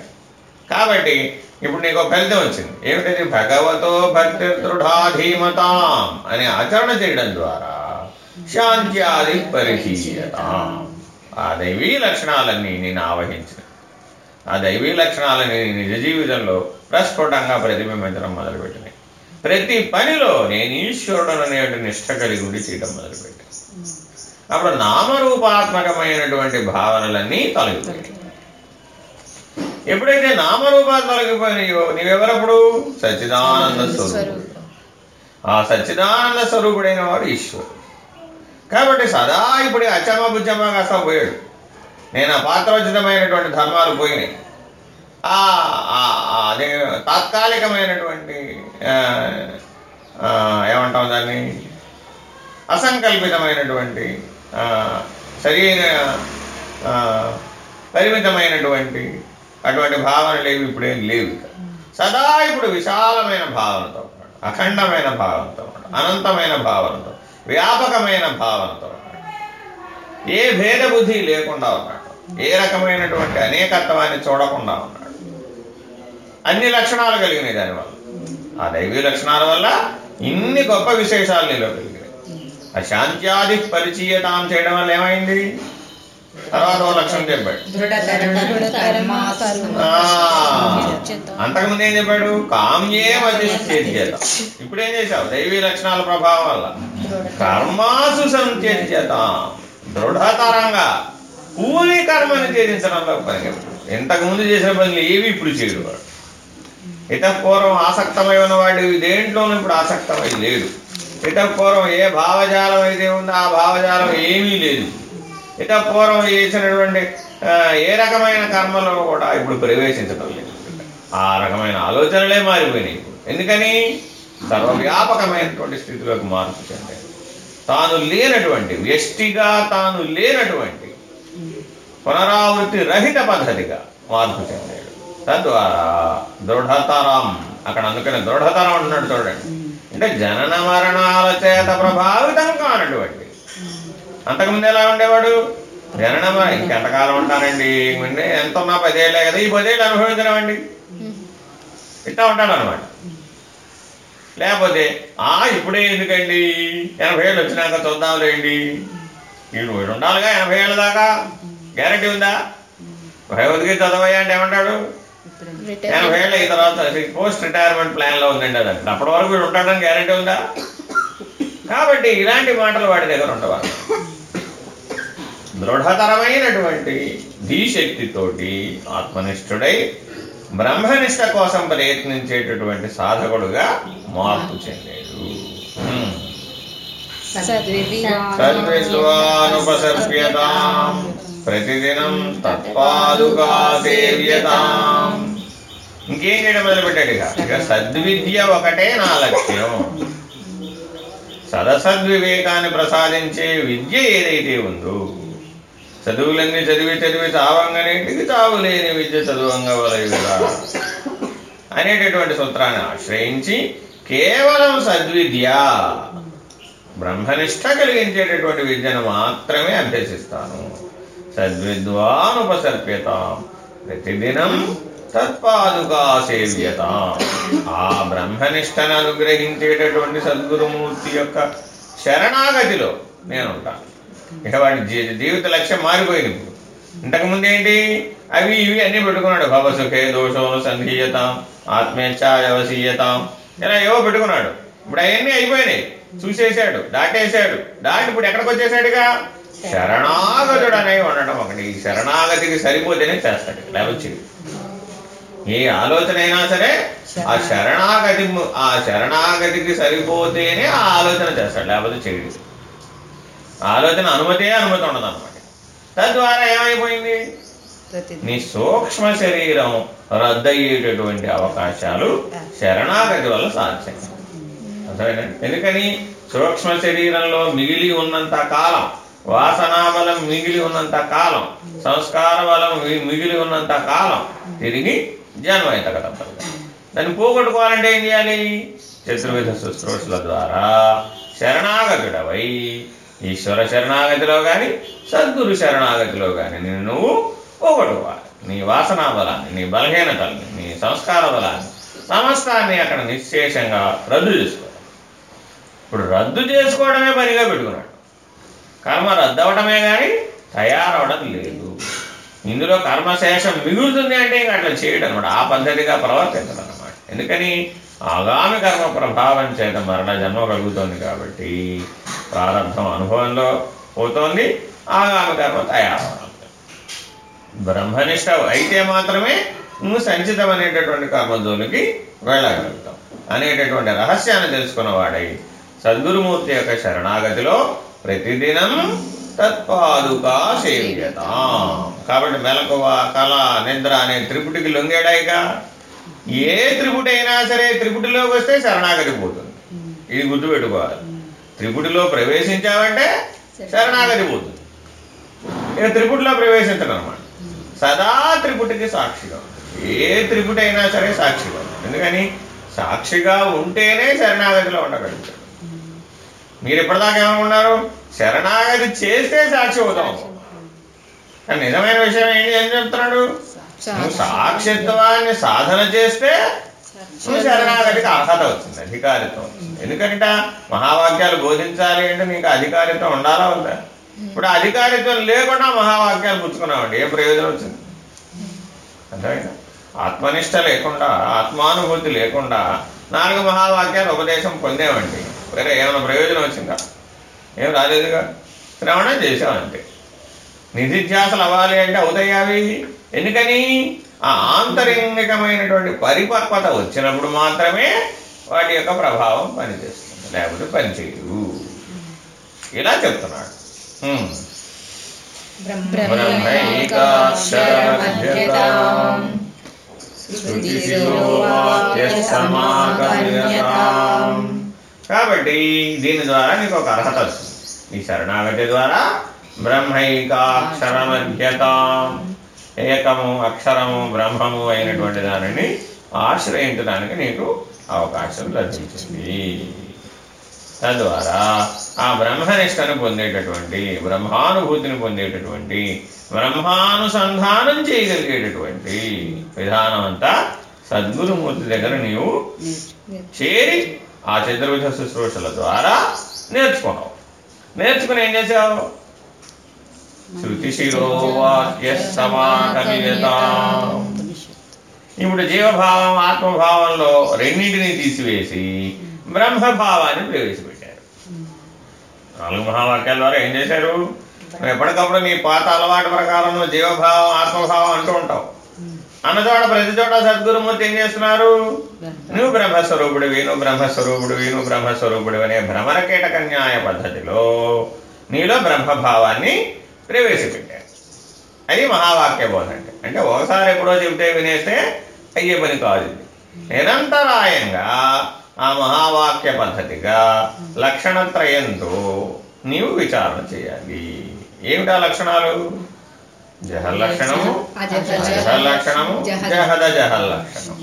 కాబట్టి ఇప్పుడు నీకు ఫలితం వచ్చింది. ఏమిటది భగవతో భక్తి దృఢాధీమతాం అనే ఆచరణ చేయడం ద్వారా శాంత్యాది పరిచీయతాం ఆ దైవీ లక్షణాలన్నీ నేను ఆవహించిన. ఆ దైవీ లక్షణాలన్నీ నిజ జీవితంలో ప్రస్ఫుటంగా ప్రతిబింబించడం మొదలుపెట్టినాయి. ప్రతి పనిలో నేను ఈశ్వరుడు అనేటువంటి నిష్ట కలిగి ఉండి చేయడం మొదలుపెట్టాను అప్పుడు నామరూపాత్మకమైనటువంటి భావనలన్నీ తొలగిపోయాయి. ఎప్పుడైతే నామరూపాలు తొలగిపోయినాయో నీవెవరప్పుడు? సచ్చిదానంద స్వరూపుడు. ఆ సచ్చిదానంద స్వరూపుడైన వాడు ఈశ్వరుడు. కాబట్టి సదా ఇప్పుడు అచ్చమ్మ బుచ్చమ్మ కాస్త పోయాడు. నేను ఆ పాత్రోచితమైనటువంటి ధర్మాలు పోయినాయి. ఆ ఆ- ఆ అదే తాత్కాలికమైనటువంటి ఏమంటాం దాన్ని? అసంకల్పితమైనటువంటి ఆ, సరైన ఆ, పరిమితమైనటువంటి అటువంటి భావనలు లేవు ఇప్పుడేం లేవు ఇక. సదా ఇప్పుడు విశాలమైన భావనతో అఖండమైన భావనతో అనంతమైన భావనతో వ్యాపకమైన భావనతో ఏ భేద బుద్ధి లేకుండా ఉన్నాడు ఏ రకమైనటువంటి అనేకత్వాన్ని చూడకుండా ఉన్నాడు. అన్ని లక్షణాలు కలిగినాయి దానివల్ల. ఆ దైవీ లక్షణాల వల్ల ఇన్ని గొప్ప విశేషాలు నీలో కలిగినాయి. ఆ శాంత్యాది పరిచయతాం చేయడం వల్ల ఏమైంది? తర్వాత లక్షణం చెప్పాడు? అంతకుముందు ఏం చెప్పాడు? కామ్యే మధ్యత ఇప్పుడు ఏం చేశావు దైవీ లక్షణాల ప్రభావం వల్ల. కర్మాసు సంత్యజ్యత దృఢతరంగా. పూని కర్మని త్యజించడంలో పని ఇంతకు ముందు చేసిన పనులు ఏవి ఇప్పుడు చేయడు వాడు. ఇతపూర్వం ఆసక్తమై ఉన్నవాడు దేంట్లోనూ ఇప్పుడు ఆసక్తమై లేడు ఇతపూర్వం ఏ భావజాలం అయితే ఉందో ఆ భావజాలం ఏమీ లేదు. ఇతపూర్వం చేసినటువంటి ఏ రకమైన కర్మలో కూడా ఇప్పుడు ప్రవేశించడం లేదు. ఆ రకమైన ఆలోచనలే మారిపోయినాయి ఎందుకని? సర్వవ్యాపకమైనటువంటి స్థితిలోకి మార్పు చెందాయి. తాను లేనటువంటి వ్యష్టిగా తాను లేనటువంటి పునరావృత్తి రహిత పద్ధతిగా మార్పు చెందాడు. తద్వారా దృఢతరం అక్కడ అందుకని దృఢతరం అంటున్నాడు చూడండి. అంటే జనన మరణాల చేత ప్రభావితం కానటువంటి అంతకుముందు ఎలా ఉండేవాడు? జనన ఇంకెంతకాలం ఉంటానండి ఎంత ఉన్నా పదేళ్ళే కదా ఈ పదేళ్ళు అనుభవించడం ఇట్లా ఉంటాడు అనమాట లేకపోతే ఆ ఇప్పుడే ఎందుకండి? ఎనభై ఏళ్ళు వచ్చినాక చూద్దాంలేండి. వీడు ఉండాలిగా ఎనభై ఏళ్ళ దాకా. గ్యారంటీ ఉందా? భగవద్గీత చదవయ్యా అంటే ఏమంటాడు? ఎనభై ఏళ్ళ ఈ తర్వాత పోస్ట్ రిటైర్మెంట్ ప్లాన్లో ఉందండి అది. అప్పటి వరకు వీడు ఉంటాడని గ్యారంటీ ఉందా? కాబట్టి ఇలాంటి మాటలు వాడి దగ్గర ఉండవాలి దృఢతరమైనటువంటి ధీశక్తితోటి ఆత్మనిష్ఠుడై బ్రహ్మనిష్ట కోసం ప్రయత్నించేటటువంటి సాధకుడుగా మార్పు చెందాడు. సద్విద్వానుపసర్ప్యతాం ప్రతిదినం సేవ్యతాం. ఇంకేం చేయడం మొదలుపెట్టాడు ఇక? ఇక సద్విద్య ఒకటే నా లక్ష్యం. సదసద్వివేకాన్ని ప్రసాదించే విద్య ఏదైతే ఉందో చదువులన్నీ చదివి చదివి చావంగనేటికి చావు లేని విద్య చదువంగా వలయుగా అనేటటువంటి సూత్రాన్ని ఆశ్రయించి కేవలం సద్విద్య బ్రహ్మనిష్ట కలిగించేటటువంటి విద్యను మాత్రమే అభ్యసిస్తాను. సద్విద్వానుపసర్ప్యత ప్రతిదినం తత్పాదుగా సేవ్యత. ఆ బ్రహ్మనిష్టను అనుగ్రహించేటటువంటి సద్గురుమూర్తి యొక్క శరణాగతిలో నేను ఉంటాను ఇక వాడి జీవిత లక్ష్యం మారిపోయింది ఇప్పుడు. ఇంతకుముందు ఏంటి? అవి ఇవి అన్ని పెట్టుకున్నాడు. భవసుఖే దోషం సంధీయతాం ఆత్మేచ్ఛాయవసీయతాం ఇలా ఏవో పెట్టుకున్నాడు. ఇప్పుడు అవన్నీ అయిపోయినాయి. చూసేశాడు దాటేశాడు. దాటి ఇప్పుడు ఎక్కడికి వచ్చేసాడుగా శరణాగతుడు అనేవి ఉండడం ఒకటి. ఈ శరణాగతికి సరిపోతేనే చేస్తాడు. చేయడు. ఏ ఆలోచన అయినా సరే ఆ శరణాగతి. ఆ శరణాగతికి సరిపోతేనే ఆ ఆలోచన చేస్తాడు. లేకపోతే చేయడు. ఆలోచన అనుమతే అనుమతి ఉండదు అనమాట తద్వారా ఏమైపోయింది? నీ సూక్ష్మ శరీరం రద్దయ్యేటటువంటి అవకాశాలు శరణాగతి వల్ల సాధ్యం. అర్థమైందండి ఎందుకని? సూక్ష్మ శరీరంలో మిగిలి ఉన్నంత కాలం వాసనా బలం మిగిలి ఉన్నంత కాలం సంస్కార బలం మిగిలి ఉన్నంత కాలం తిరిగి జన్మ ఎత్తక తప్పదు దాన్ని పోగొట్టుకోవాలంటే ఏం చేయాలి? చతుర్విధ శుశ్రూషల ద్వారా శరణాగతుడవై ఈశ్వర శరణాగతిలో కానీ సద్గురు శరణాగతిలో కానీ నేను నువ్వు పోగొట్టుకోవాలి నీ వాసనా బలాన్ని నీ బలహీనతల్ని నీ సంస్కార బలాన్ని సమస్తాన్ని అక్కడ నిశ్శేషంగా రద్దు చేసుకోవాలి. ఇప్పుడు రద్దు చేసుకోవడమే పనిగా పెట్టుకున్నాడు. కర్మ రద్దు అవడమే కానీ తయారవడం లేదు. ఇందులో కర్మశేషం మిగులుతుంది అంటే ఇంకా అట్లా చేయడం అనమాట ఆ పద్ధతిగా ప్రవర్తించడం అనమాట ఎందుకని? ఆగామి కర్మ ప్రభావం చేత మరణ జన్మ కలుగుతోంది కాబట్టి ప్రారంభం అనుభవంలో పోతోంది ఆగామి కర్మ తయారవుతుంది. బ్రహ్మనిష్ట అయితే మాత్రమే నువ్వు సంచితమనేటటువంటి కర్మజోలికి వెళ్ళగలుగుతాం అనేటటువంటి రహస్యాన్ని తెలుసుకున్నవాడై సద్గురుమూర్తి యొక్క శరణాగతిలో ప్రతిదినం తత్పాదుకా సేవ్యత కాబట్టి మెలకువ కళ నిద్ర అనే త్రిపుటికి లొంగేడాయిగా ఏ త్రిపుటి అయినా సరే త్రిపుటిలోకి వస్తే శరణాగతి పోతుంది. ఇది గుర్తుపెట్టుకోవాలి త్రిపుటిలో ప్రవేశించావంటే శరణాగతి పోతుంది. ఇక త్రిపుటిలో ప్రవేశించడం అనమాట సదా త్రిపుటికి సాక్షిగా. ఏ త్రిపుటి అయినా సరే సాక్షిగా. ఎందుకని? సాక్షిగా ఉంటేనే శరణాగతిలో ఉండగలుగుతాడు మీరు ఇప్పటిదాకా ఏమనుకున్నారు? శరణాగతి చేస్తే సాక్షి అవుతాం. నిజమైన విషయం ఏంటి ఏం చెప్తున్నాడు? నువ్వు సాక్షిత్వాన్ని సాధన చేస్తే నువ్వు శరణాగతికి అర్హత వచ్చింది అధికారిత్వం ఎందుకంటే మహావాక్యాలు బోధించాలి అంటే నీకు అధికారిత్వం ఉండాలా ఉందా ఇప్పుడు అధికారిత్వం లేకుండా మహావాక్యాలు పుచ్చుకున్నామండి ఏం ప్రయోజనం వచ్చింది? అర్థమైందా? ఆత్మనిష్ట లేకుండా ఆత్మానుభూతి లేకుండా నాలుగు మహావాక్యాలు ఉపదేశం పొందేమండి. వేరే ఏమైనా ప్రయోజనం వచ్చిందా? ఏం రాలేదుగా? శ్రవణం చేసామంతే నిధిధ్యాసలు అవ్వాలి అంటే అవుతాయి అవి? ఎందుకని? ఆ ఆంతరింగికమైనటువంటి పరిపక్వత వచ్చినప్పుడు మాత్రమే వాటి యొక్క ప్రభావం పనిచేస్తుంది. లేకపోతే పనిచేయదు. ఇలా చెప్తున్నాడు. కాబట్టి దీని ద్వారా నీకు ఒక అర్హత వచ్చింది ఈ శరణాగతి ద్వారా బ్రహ్మైకాక్షరమధ్యతాం. ఏకము అక్షరము బ్రహ్మము అయినటువంటి దానిని ఆశ్రయించడానికి నీకు అవకాశం లభించింది. తద్వారా ఆ బ్రహ్మనిష్టను పొందేటటువంటి బ్రహ్మానుభూతిని పొందేటటువంటి బ్రహ్మానుసంధానం చేయగలిగేటటువంటి విధానం అంతా సద్గురుమూర్తి దగ్గర నీవు చేరి ఆ చతుర్విధ శుశ్రూషల ద్వారా నేర్చుకున్నావు. నేర్చుకుని ఏం చేసావు? ఇప్పుడు జీవభావం ఆత్మభావంలో రెండింటినీ తీసివేసి బ్రహ్మభావాన్ని ప్రవేశపెట్టారు. నాలుగు మహావాక్యాల ద్వారా ఏం చేశారు? ఎప్పటికప్పుడు నీ పాత అలవాటు ప్రకారం నువ్వు జీవభావం ఆత్మభావం అంటూ ఉంటావు. అన్న చోట ప్రతి చోట సద్గురుమూర్తి ఏం చేస్తున్నారు? నువ్వు బ్రహ్మస్వరూపుడివి నువ్వు బ్రహ్మస్వరూపుడివి నువ్వు బ్రహ్మస్వరూపుడివి అనే భ్రమర కీటక న్యాయ పద్ధతిలో నీలో బ్రహ్మభావాన్ని ప్రవేశపెట్టారు. అది మహావాక్య బోధ అంటే అంటే ఒకసారి ఎప్పుడో చెబితే వినేస్తే అయ్యే పని కాదు నిరంతరాయంగా ఆ మహావాక్య పద్ధతిగా లక్షణత్రయంతో నీవు విచారణ చేయాలి. ఏమిటా లక్షణాలు? జహల్లక్షణము జహల్లక్షణము జహద జహల్లక్షణం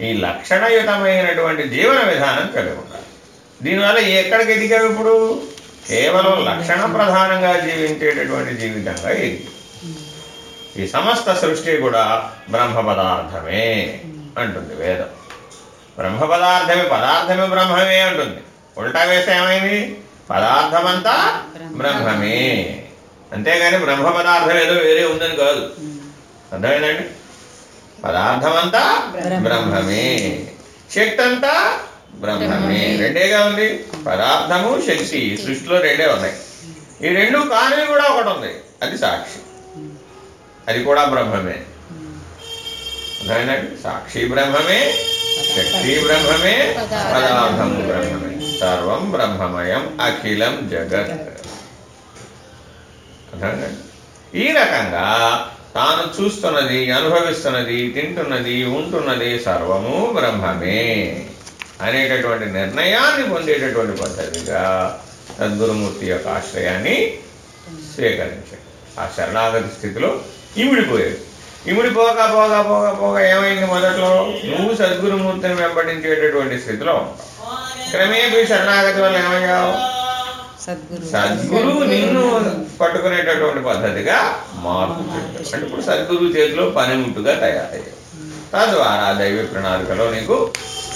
ఈ లక్షణయుతమైనటువంటి జీవన విధానం కలిగి ఉండాలి. దీనివల్ల ఎక్కడికి ఎదిగావు ఇప్పుడు? కేవలం లక్షణ ప్రధానంగా జీవించేటటువంటి జీవితంగా ఎదిగి ఈ సమస్త సృష్టి కూడా బ్రహ్మ పదార్థమే అంటుంది వేదం. బ్రహ్మ పదార్థమే పదార్థమే బ్రహ్మమే అంటుంది. ఉల్టా వేస్తే ఏమైంది? పదార్థమంతా బ్రహ్మమే. అంతేగాని బ్రహ్మ పదార్థం ఏదో వేరే ఉందని కాదు. అర్థమైందండి? పదార్థమంతా బ్రహ్మమే. శక్తి అంతా బ్రహ్మమే. రెండేగా ఉంది? పదార్థము శక్తి. ఈ సృష్టిలో రెండే ఉన్నాయి. ఈ రెండు కానివి కూడా ఒకటి ఉంది. అది సాక్షి. అది కూడా బ్రహ్మమే. సాక్షి బ్రహ్మమే శక్తి బ్రహ్మమే పదార్థము బ్రహ్మమే. సర్వం బ్రహ్మమయం అఖిలం జగత్. ఈ రకంగా తాను చూస్తున్నది అనుభవిస్తున్నది తింటున్నది ఉంటున్నది సర్వము బ్రహ్మమే. అనేటటువంటి నిర్ణయాన్ని పొందేటటువంటి పద్ధతిగా సద్గురుమూర్తి యొక్క ఆశ్రయాన్ని స్వీకరించాడు. ఆ శరణాగతి స్థితిలో ఇమిడిపోయాడు ఇమిడిపోగా పోగా పోగా పోగా ఏమైంది మొదట్లో? నువ్వు సద్గురుమూర్తిని వెంబడించేటటువంటి స్థితిలో ఉంటావు. క్రమేపీ శరణాగతి వల్ల ఏమయ్యావు? సద్గురు. సద్గురువు నిన్ను పట్టుకునేటటువంటి పద్ధతిగా మార్పు అంటే ఇప్పుడు సద్గురువు చేతిలో పనిముట్టుగా తయారయ్యావు తద్వారా దైవ ప్రణాళికలో నీకు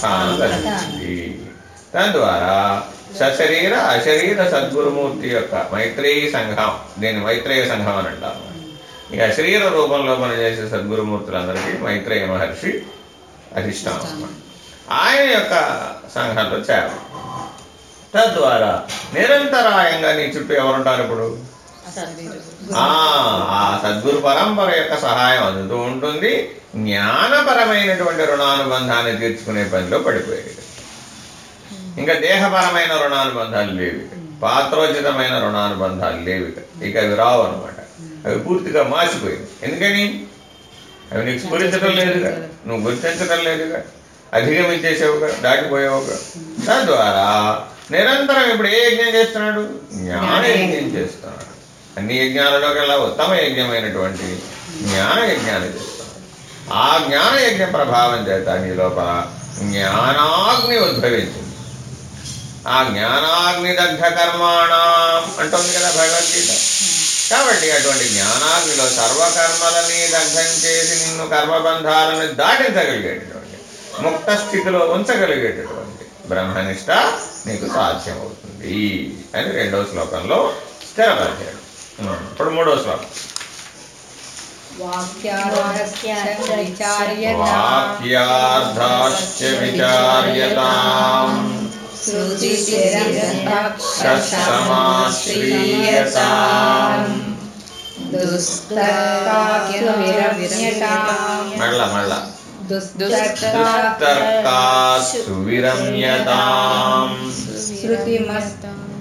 స్థానం లభించింది తద్వారా సశరీర అశరీర సద్గురుమూర్తి యొక్క మైత్రేయ సంఘం దీన్ని మైత్రేయ సంఘం అని అంటారు ఈ అశరీర రూపంలో పనిచేసే సద్గురుమూర్తులందరికీ మైత్రేయ మహర్షి అధిష్టానం ఆయన యొక్క సంఘంలో చేరాలి తద్వారా నిరంతరాయంగా నీ చుట్టూ ఎవరుంటారు ఇప్పుడు? ఆ ఆ సద్గురు పరంపర యొక్క సహాయం అందుతూ ఉంటుంది. జ్ఞానపరమైనటువంటి రుణానుబంధాన్ని తీర్చుకునే పనిలో పడిపోయాడు. ఇంకా దేహపరమైన రుణానుబంధాలు లేవు. పాత్రోచితమైన రుణానుబంధాలు లేవు. ఇక. అవి రావు అనమాట అవి పూర్తిగా మాసిపోయింది ఎందుకని? అవి నీకు స్ఫురించడం లేదుగా. నువ్వు గుర్తించడం లేదుగా. అధిగమించేసావుగా దాటిపోయావుగా. తద్వారా నిరంతరం ఇప్పుడు ఏ యజ్ఞం చేస్తున్నాడు? జ్ఞాన యజ్ఞం చేస్తున్నాడు. అన్ని యజ్ఞాలలో కల్లా ఉత్తమ యజ్ఞమైనటువంటి జ్ఞాన యజ్ఞాన్ని చేస్తున్నాడు. ఆ జ్ఞాన యజ్ఞ ప్రభావం చేత నీ లోపల జ్ఞానాగ్ని ఉద్భవించింది. ఆ జ్ఞానాగ్ని దగ్ధ కర్మాణం అంటుంది కదా భగవద్గీత. కాబట్టి అటువంటి జ్ఞానాగ్నిలో సర్వకర్మలని దగ్ధం చేసి నిన్ను కర్మబంధాలను దాటించగలిగేటటువంటి ముక్త స్థితిలో ఉంచగలిగేటటువంటి బ్రహ్మనిష్ట నీకు సాధ్యమవుతుంది అని రెండో శ్లోకంలో స్థిరపరిచాడు. ఇప్పుడు మూడో శ్లోకం. వాక్యార్థాశ్చ విచార్యతాం సమాశ్రీయతాం మళ్ళా మళ్ళా దుస్తర్కాసు విరమ్యతాం శృతిమస్తత్కోను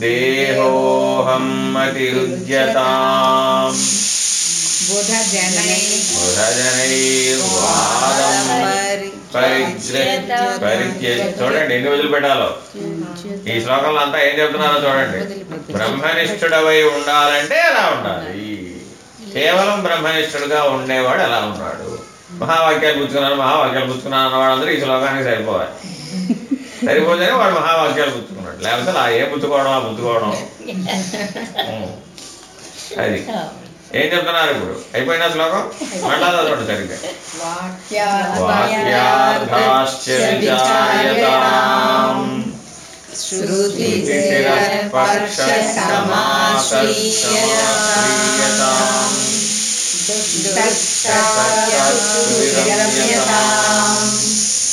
దేహోహం పరిత్య చూడండి ఎన్ని వదిలిపెట్టాలో ఈ శ్లోకంలో అంతా ఏం చెప్తున్నారో చూడండి. బ్రహ్మనిష్ఠుడవై ఉండాలంటే ఎలా ఉండాలి? కేవలం బ్రహ్మనిష్ఠుడుగా ఉండేవాడు ఎలా ఉన్నాడు? మహావాక్యాలు పుచ్చుకున్నాను మహావాక్యాలు పుచ్చుకున్నాను అన్నవాడు ఈ శ్లోకానికి సరిపోవాలి. సరిపోతేనే వాడు మహావాక్యాలు పుచ్చుకున్నాడు లేకపోతే ఆ ఏ పుచ్చుకోవడం ఆ <laughs> ఉం. అది. ఏం చెప్తున్నారు ఇప్పుడు? అయిపోయిన శ్లోకం? మళ్ళా చదవండి సరిగ్గా. వాక్యార్థాశ్చ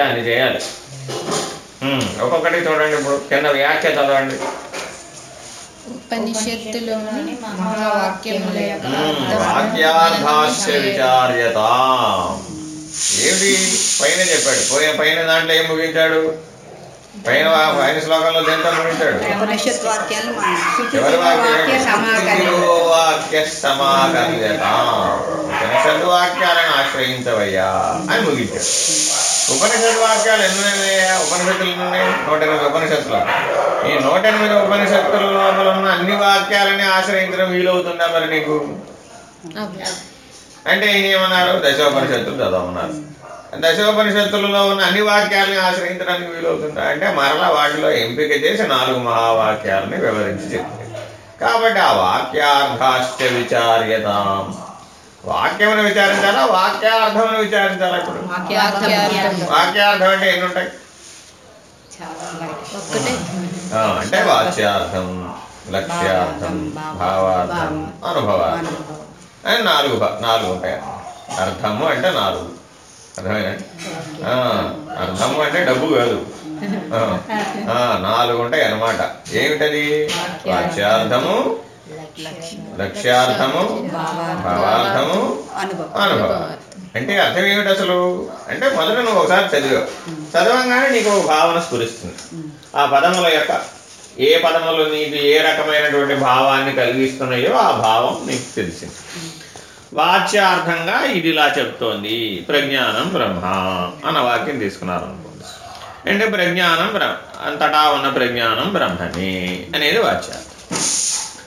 అది అని చేయాలి ఒక్కొక్కటి చూడండి ఇప్పుడు కింద వ్యాఖ్య చదవండి. ఉపనిషత్తులోని మహావాక్యముల. వాక్యార్థాస్య విచార్యతాం ఏమిటి? పైన చెప్పాడు. పోయిన పైన దాంట్లో ఏం ముగించాడు? పైన పైన శ్లోకంలో దేంతో ఉపనిషత్తు వాక్యాలను ఆశ్రయించవయ్యా అని ముగించాడు. ఉపనిషత్తు వాక్యాలు ఎన్ని ఉపనిషత్తులు ఉన్నాయి? నూట ఎనిమిది ఉపనిషత్తులు. ఈ నూట ఎనిమిది ఉపనిషత్తుల లోపల ఉన్న అన్ని వాక్యాలని ఆశ్రయించడం వీలవుతుందా మరి నీకు? అంటే ఈయన ఏమన్నారు దశోపనిషత్తులు చదవమన్నారు. దశోపనిషత్తులలో ఉన్న అన్ని వాక్యాలని ఆశ్రయించడానికి వీలవుతుందా అంటే మరలా వాటిలో ఎంపిక చేసి నాలుగు మహావాక్యాలని వివరించి చెప్పింది కాబట్టి ఆ వాక్యార్థాశ్చ విచార్యతాం. వాక్యమును విచారించాలా? వాక్యార్థమును విచారించాలా ఇప్పుడు? వాక్యార్థం అంటే ఎన్ని ఉంటాయి? అంటే వాచ్యార్థం లక్ష్యార్థం భావార్థం అనుభవార్థం. అని నాలుగు నాలుగు ఉంటాయి. అర్థము అంటే నాలుగు. అర్థము అంటే డబ్బు కాదు. నాలుగు ఉంటాయి అన్నమాట. ఏమిటది? వాచ్యార్థము లక్ష్యార్థము భావార్థము అనుభవం. అనుభవం అంటే అర్థం ఏమిటి అసలు? అంటే మొదట నువ్వు ఒకసారి చదివావు చదవంగానే నీకు ఒక భావన స్ఫురిస్తుంది. ఆ పదముల యొక్క ఏ పదములు నీకు ఏ రకమైనటువంటి భావాన్ని కలిగిస్తున్నాయో ఆ భావం నీకు తెలిసింది. వాచ్యార్థంగా ఇది ఇలా చెప్తోంది. ప్రజ్ఞానం బ్రహ్మ అన్న వాక్యం తీసుకున్నారు అనుకోండి అంటే ప్రజ్ఞానం బ్రహ్మ అంతటా ఉన్న ప్రజ్ఞానం బ్రహ్మమే అనేది వాచ్యార్థం.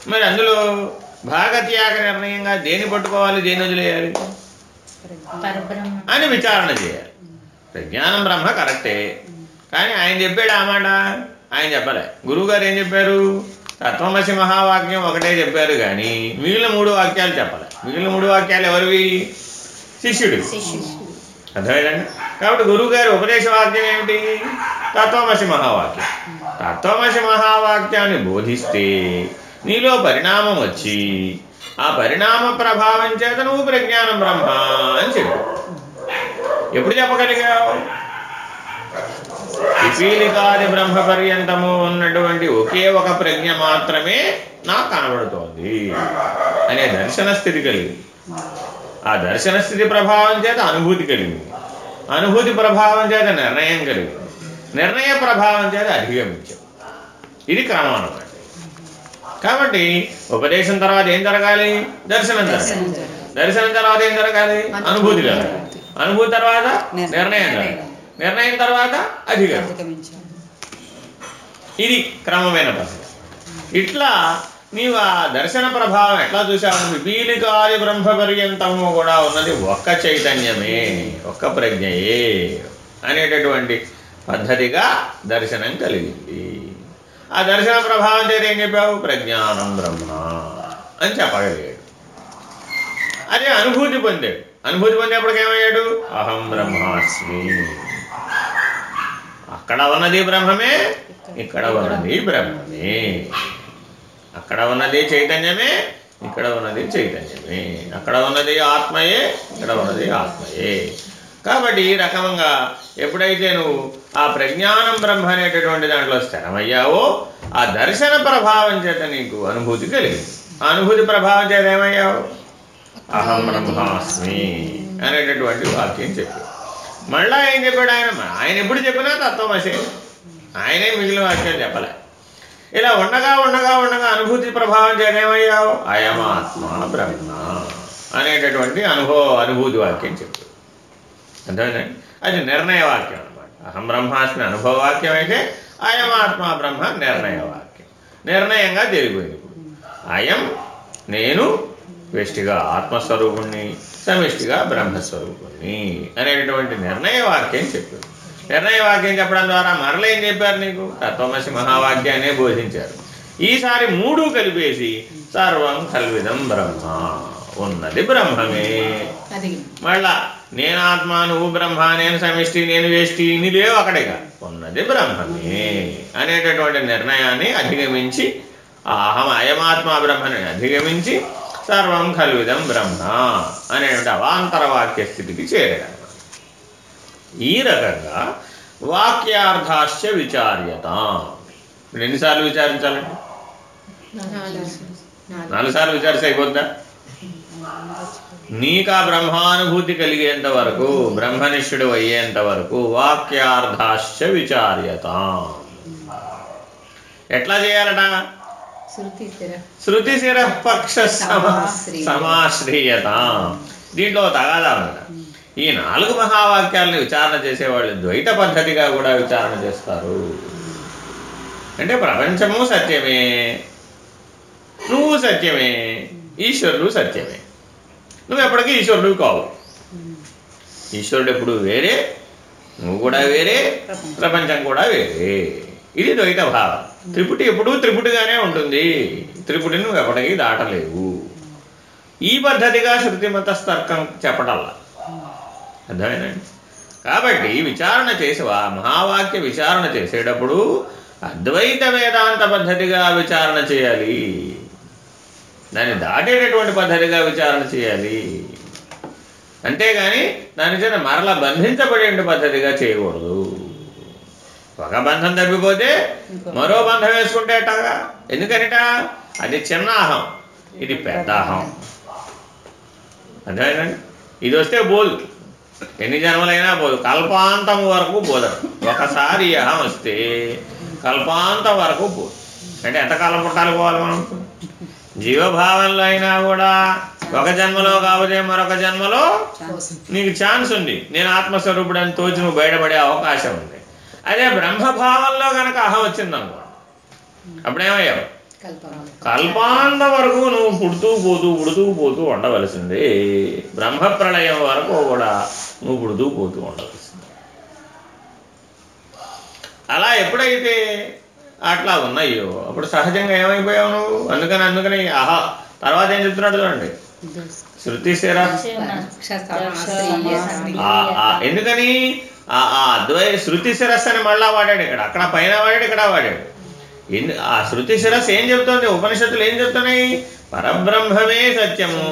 మరి అందులో భాగత్యాగ నిర్ణయంగా దేని పట్టుకోవాలి దేని వదిలేయాలి? అని విచారణ చేయాలి. ప్రజ్ఞానం బ్రహ్మ కరెక్టే. కానీ ఆయన చెప్పాడు ఆ మాట? ఆయన చెప్పలే. గురువుగారు ఏం చెప్పారు? తత్వమసి మహావాక్యం ఒకటే చెప్పారు కానీ మిగిలిన మూడు వాక్యాలు చెప్పాలి. మిగిలిన మూడు వాక్యాలు ఎవరివి? శిష్యుడు. అర్థమైందండి? కాబట్టి గురువుగారి ఉపదేశ వాక్యం ఏమిటి? తత్వమసి మహావాక్యం. తత్వమసి మహావాక్యాన్ని బోధిస్తే నీలో పరిణామం వచ్చి ఆ పరిణామ ప్రభావం చేత నువ్వు ప్రజ్ఞానం బ్రహ్మ అని చెప్పు ఎప్పుడు చెప్పగలిగావు? పిపీలికాది బ్రహ్మ పర్యంతము ఉన్నటువంటి ఒకే ఒక ప్రజ్ఞ మాత్రమే నాకు కనబడుతోంది. అనే దర్శన స్థితి కలిగింది. ఆ దర్శన స్థితి ప్రభావం చేత అనుభూతి కలిగింది. అనుభూతి ప్రభావం చేత నిర్ణయం కలిగింది. నిర్ణయ ప్రభావం చేత అధిగమించాం. ఇది క్రమం కాబట్టి ఉపదేశం తర్వాత ఏం జరగాలి? దర్శనం జరగాలి. దర్శనం తర్వాత ఏం జరగాలి? అనుభూతి జరగాలి. అనుభూతి తర్వాత నిర్ణయం జరగాలి. నిర్ణయం తర్వాత అధిగమం అధిగమించాలి. ఇది క్రమమైన పద్ధతి. ఇట్లా నీవు ఆ దర్శన ప్రభావం ఎట్లా చూసావు పీలికాది బ్రహ్మ పర్యంతము కూడా ఉన్నది ఒక్క చైతన్యమే ఒక్క ప్రజ్ఞయే అనేటటువంటి పద్ధతిగా దర్శనం కలిగింది. ఆ దర్శన ప్రభావం చేత ఏం చెప్పావు? ప్రజ్ఞానం బ్రహ్మ అని చెప్పగలిగాడు. అదే అనుభూతి పొందాడు. అనుభూతి పొందేప్పటికి ఏమయ్యాడు? అహం బ్రహ్మాస్మి. అక్కడ ఉన్నది బ్రహ్మమే ఇక్కడ ఉన్నది బ్రహ్మమే. అక్కడ ఉన్నది చైతన్యమే ఇక్కడ ఉన్నది చైతన్యమే. అక్కడ ఉన్నది ఆత్మయే ఇక్కడ ఉన్నది ఆత్మయే. కాబట్టి ఈ రకంగా ఎప్పుడైతే నువ్వు ఆ ప్రజ్ఞానం బ్రహ్మ అనేటటువంటి దాంట్లో స్థిరమయ్యావో ఆ దర్శన ప్రభావం చేత నీకు అనుభూతి కలిగింది. ఆ అనుభూతి ప్రభావం చేత ఏమయ్యావు? అహం బ్రహ్మాస్మి అనేటటువంటి వాక్యం చెప్పాడు మళ్ళా ఏం చెప్పాడు ఆయన? ఆయన ఎప్పుడు చెప్పినా తత్వమసే ఆయనే మిగిలిన వాక్యం చెప్పలే. ఇలా ఉండగా ఉండగా ఉండగా అనుభూతి ప్రభావం చేయడమయ్యావు అయమాత్మ బ్రహ్మ అనేటటువంటి అనుభవ అనుభూతి వాక్యం చెప్పాడు. అర్థమైందండి అది నిర్ణయ వాక్యం అనమాట అహం బ్రహ్మాస్మి అనుభవ వాక్యం అయితే అయమాత్మ బ్రహ్మ నిర్ణయ వాక్యం. నిర్ణయంగా తెలిపోయింది ఇప్పుడు అయం నేను వ్యష్టిగా ఆత్మస్వరూపుణ్ణి. సమిష్టిగా బ్రహ్మస్వరూపుణ్ణి అనేటటువంటి నిర్ణయ వాక్యం చెప్పారు. నిర్ణయ వాక్యం చెప్పడం ద్వారా మరలేం చెప్పారు నీకు? తత్వమసి మహావాక్యాన్ని బోధించారు. ఈసారి మూడు కలిపేసి సర్వం కల్విదం బ్రహ్మ ఉన్నది బ్రహ్మమే. మళ్ళా నేను ఆత్మ నువ్వు బ్రహ్మ నేను సమిష్టి నేను వేష్టి ఇన్ని లేవు అక్కడేగా. ఉన్నది బ్రహ్మమే అనేటటువంటి నిర్ణయాన్ని అధిగమించి అహం అయమాత్మ బ్రహ్మని అధిగమించి సర్వం కలువిదం బ్రహ్మ అనేటువంటి అవాంతర వాక్య స్థితికి చేరడం ఈ రకంగా వాక్యార్థాశ్చ విచార్యత. ఇప్పుడు ఎన్నిసార్లు విచారించాలండి? నాలుగు సార్లు విచారిస్తే అయిపోద్దా? నీకు ఆ బ్రహ్మానుభూతి కలిగేంత వరకు బ్రహ్మనిష్ఠుడు అయ్యేంత వరకు వాక్యార్థాశ్చ విచార్యత. ఎట్లా చేయాలట? శృతి స్థిర శృతి శిర పక్ష సమాశ్రీయత. దీంట్లో తగాదా ఈ నాలుగు మహావాక్యాలను విచారణ చేసేవాళ్ళు ద్వైత పద్ధతిగా కూడా విచారణ చేస్తారు. అంటే ప్రపంచము సత్యమే నువ్వు సత్యమే ఈశ్వరుడు సత్యమే. నువ్వు ఎప్పటికీ ఈశ్వరుడు కావు. ఈశ్వరుడు ఎప్పుడు వేరే నువ్వు కూడా వేరే ప్రపంచం కూడా వేరే. ఇది ద్వైత భావం. త్రిపుటి ఎప్పుడూ త్రిపుటిగానే ఉంటుంది. త్రిపుటిని నువ్వు ఎప్పటికీ దాటలేవు. ఈ పద్ధతిగా శృతిమత తర్కం చెప్పటల్లా. అర్థమేనండి కాబట్టి విచారణ చేసేవా మహావాక్య విచారణ చేసేటప్పుడు అద్వైత వేదాంత పద్ధతిగా విచారణ చేయాలి. దాన్ని దాటేటటువంటి పద్ధతిగా విచారణ చేయాలి. అంతేగాని దాని చేత మరల బంధించబడే పద్ధతిగా చేయకూడదు. ఒక బంధం తప్పిపోతే మరో బంధం వేసుకుంటే ఎట్టాగా? ఎందుకనిట? అది చిన్న అహం. ఇది పెద్ద అహం. అర్థమైందండి? ఇది వస్తే బోదు ఎన్ని జన్మలైనా పోదు కల్పాంతం వరకు పోదరు ఒకసారి ఈ అహం వస్తే కల్పాంతం వరకు పోదు అంటే ఎంతకాలం పుట్టాలి పోవాలి మనం? జీవభావంలో అయినా కూడా ఒక జన్మలో కాకపోతే మరొక జన్మలో నీకు ఛాన్స్ ఉంది. నేను ఆత్మస్వరూపుడు అని తోచి నువ్వు బయటపడే అవకాశం ఉంది. అదే బ్రహ్మభావంలో కనుక అహం వచ్చిందనుకో. అప్పుడేమయ్యావు? కల్పాంత వరకు నువ్వు పుడుతూ పోతూ పుడుతూ పోతూ ఉండవలసిందే. బ్రహ్మ ప్రళయం వరకు కూడా నువ్వు పుడుతూ పోతూ ఉండవలసిందే. అలా ఎప్పుడైతే అట్లా ఉన్నాయో అప్పుడు సహజంగా ఏమైపోయావు నువ్వు? అందుకని అందుకని ఆహా తర్వాత ఏం చెప్తున్నాడు చూడండి. శృతి ఆ, ఎందుకని? ఆ ఆ అద్వై శృతి శిరస్సు అని మళ్ళా వాడాడు ఇక్కడ. అక్కడ పైన వాడాడు ఇక్కడ వాడాడు. ఎన్ని ఆ శృతి శిరస్సు ఏం చెప్తుంది? ఉపనిషత్తులు ఏం చెప్తున్నాయి? పరబ్రహ్మమే సత్యము.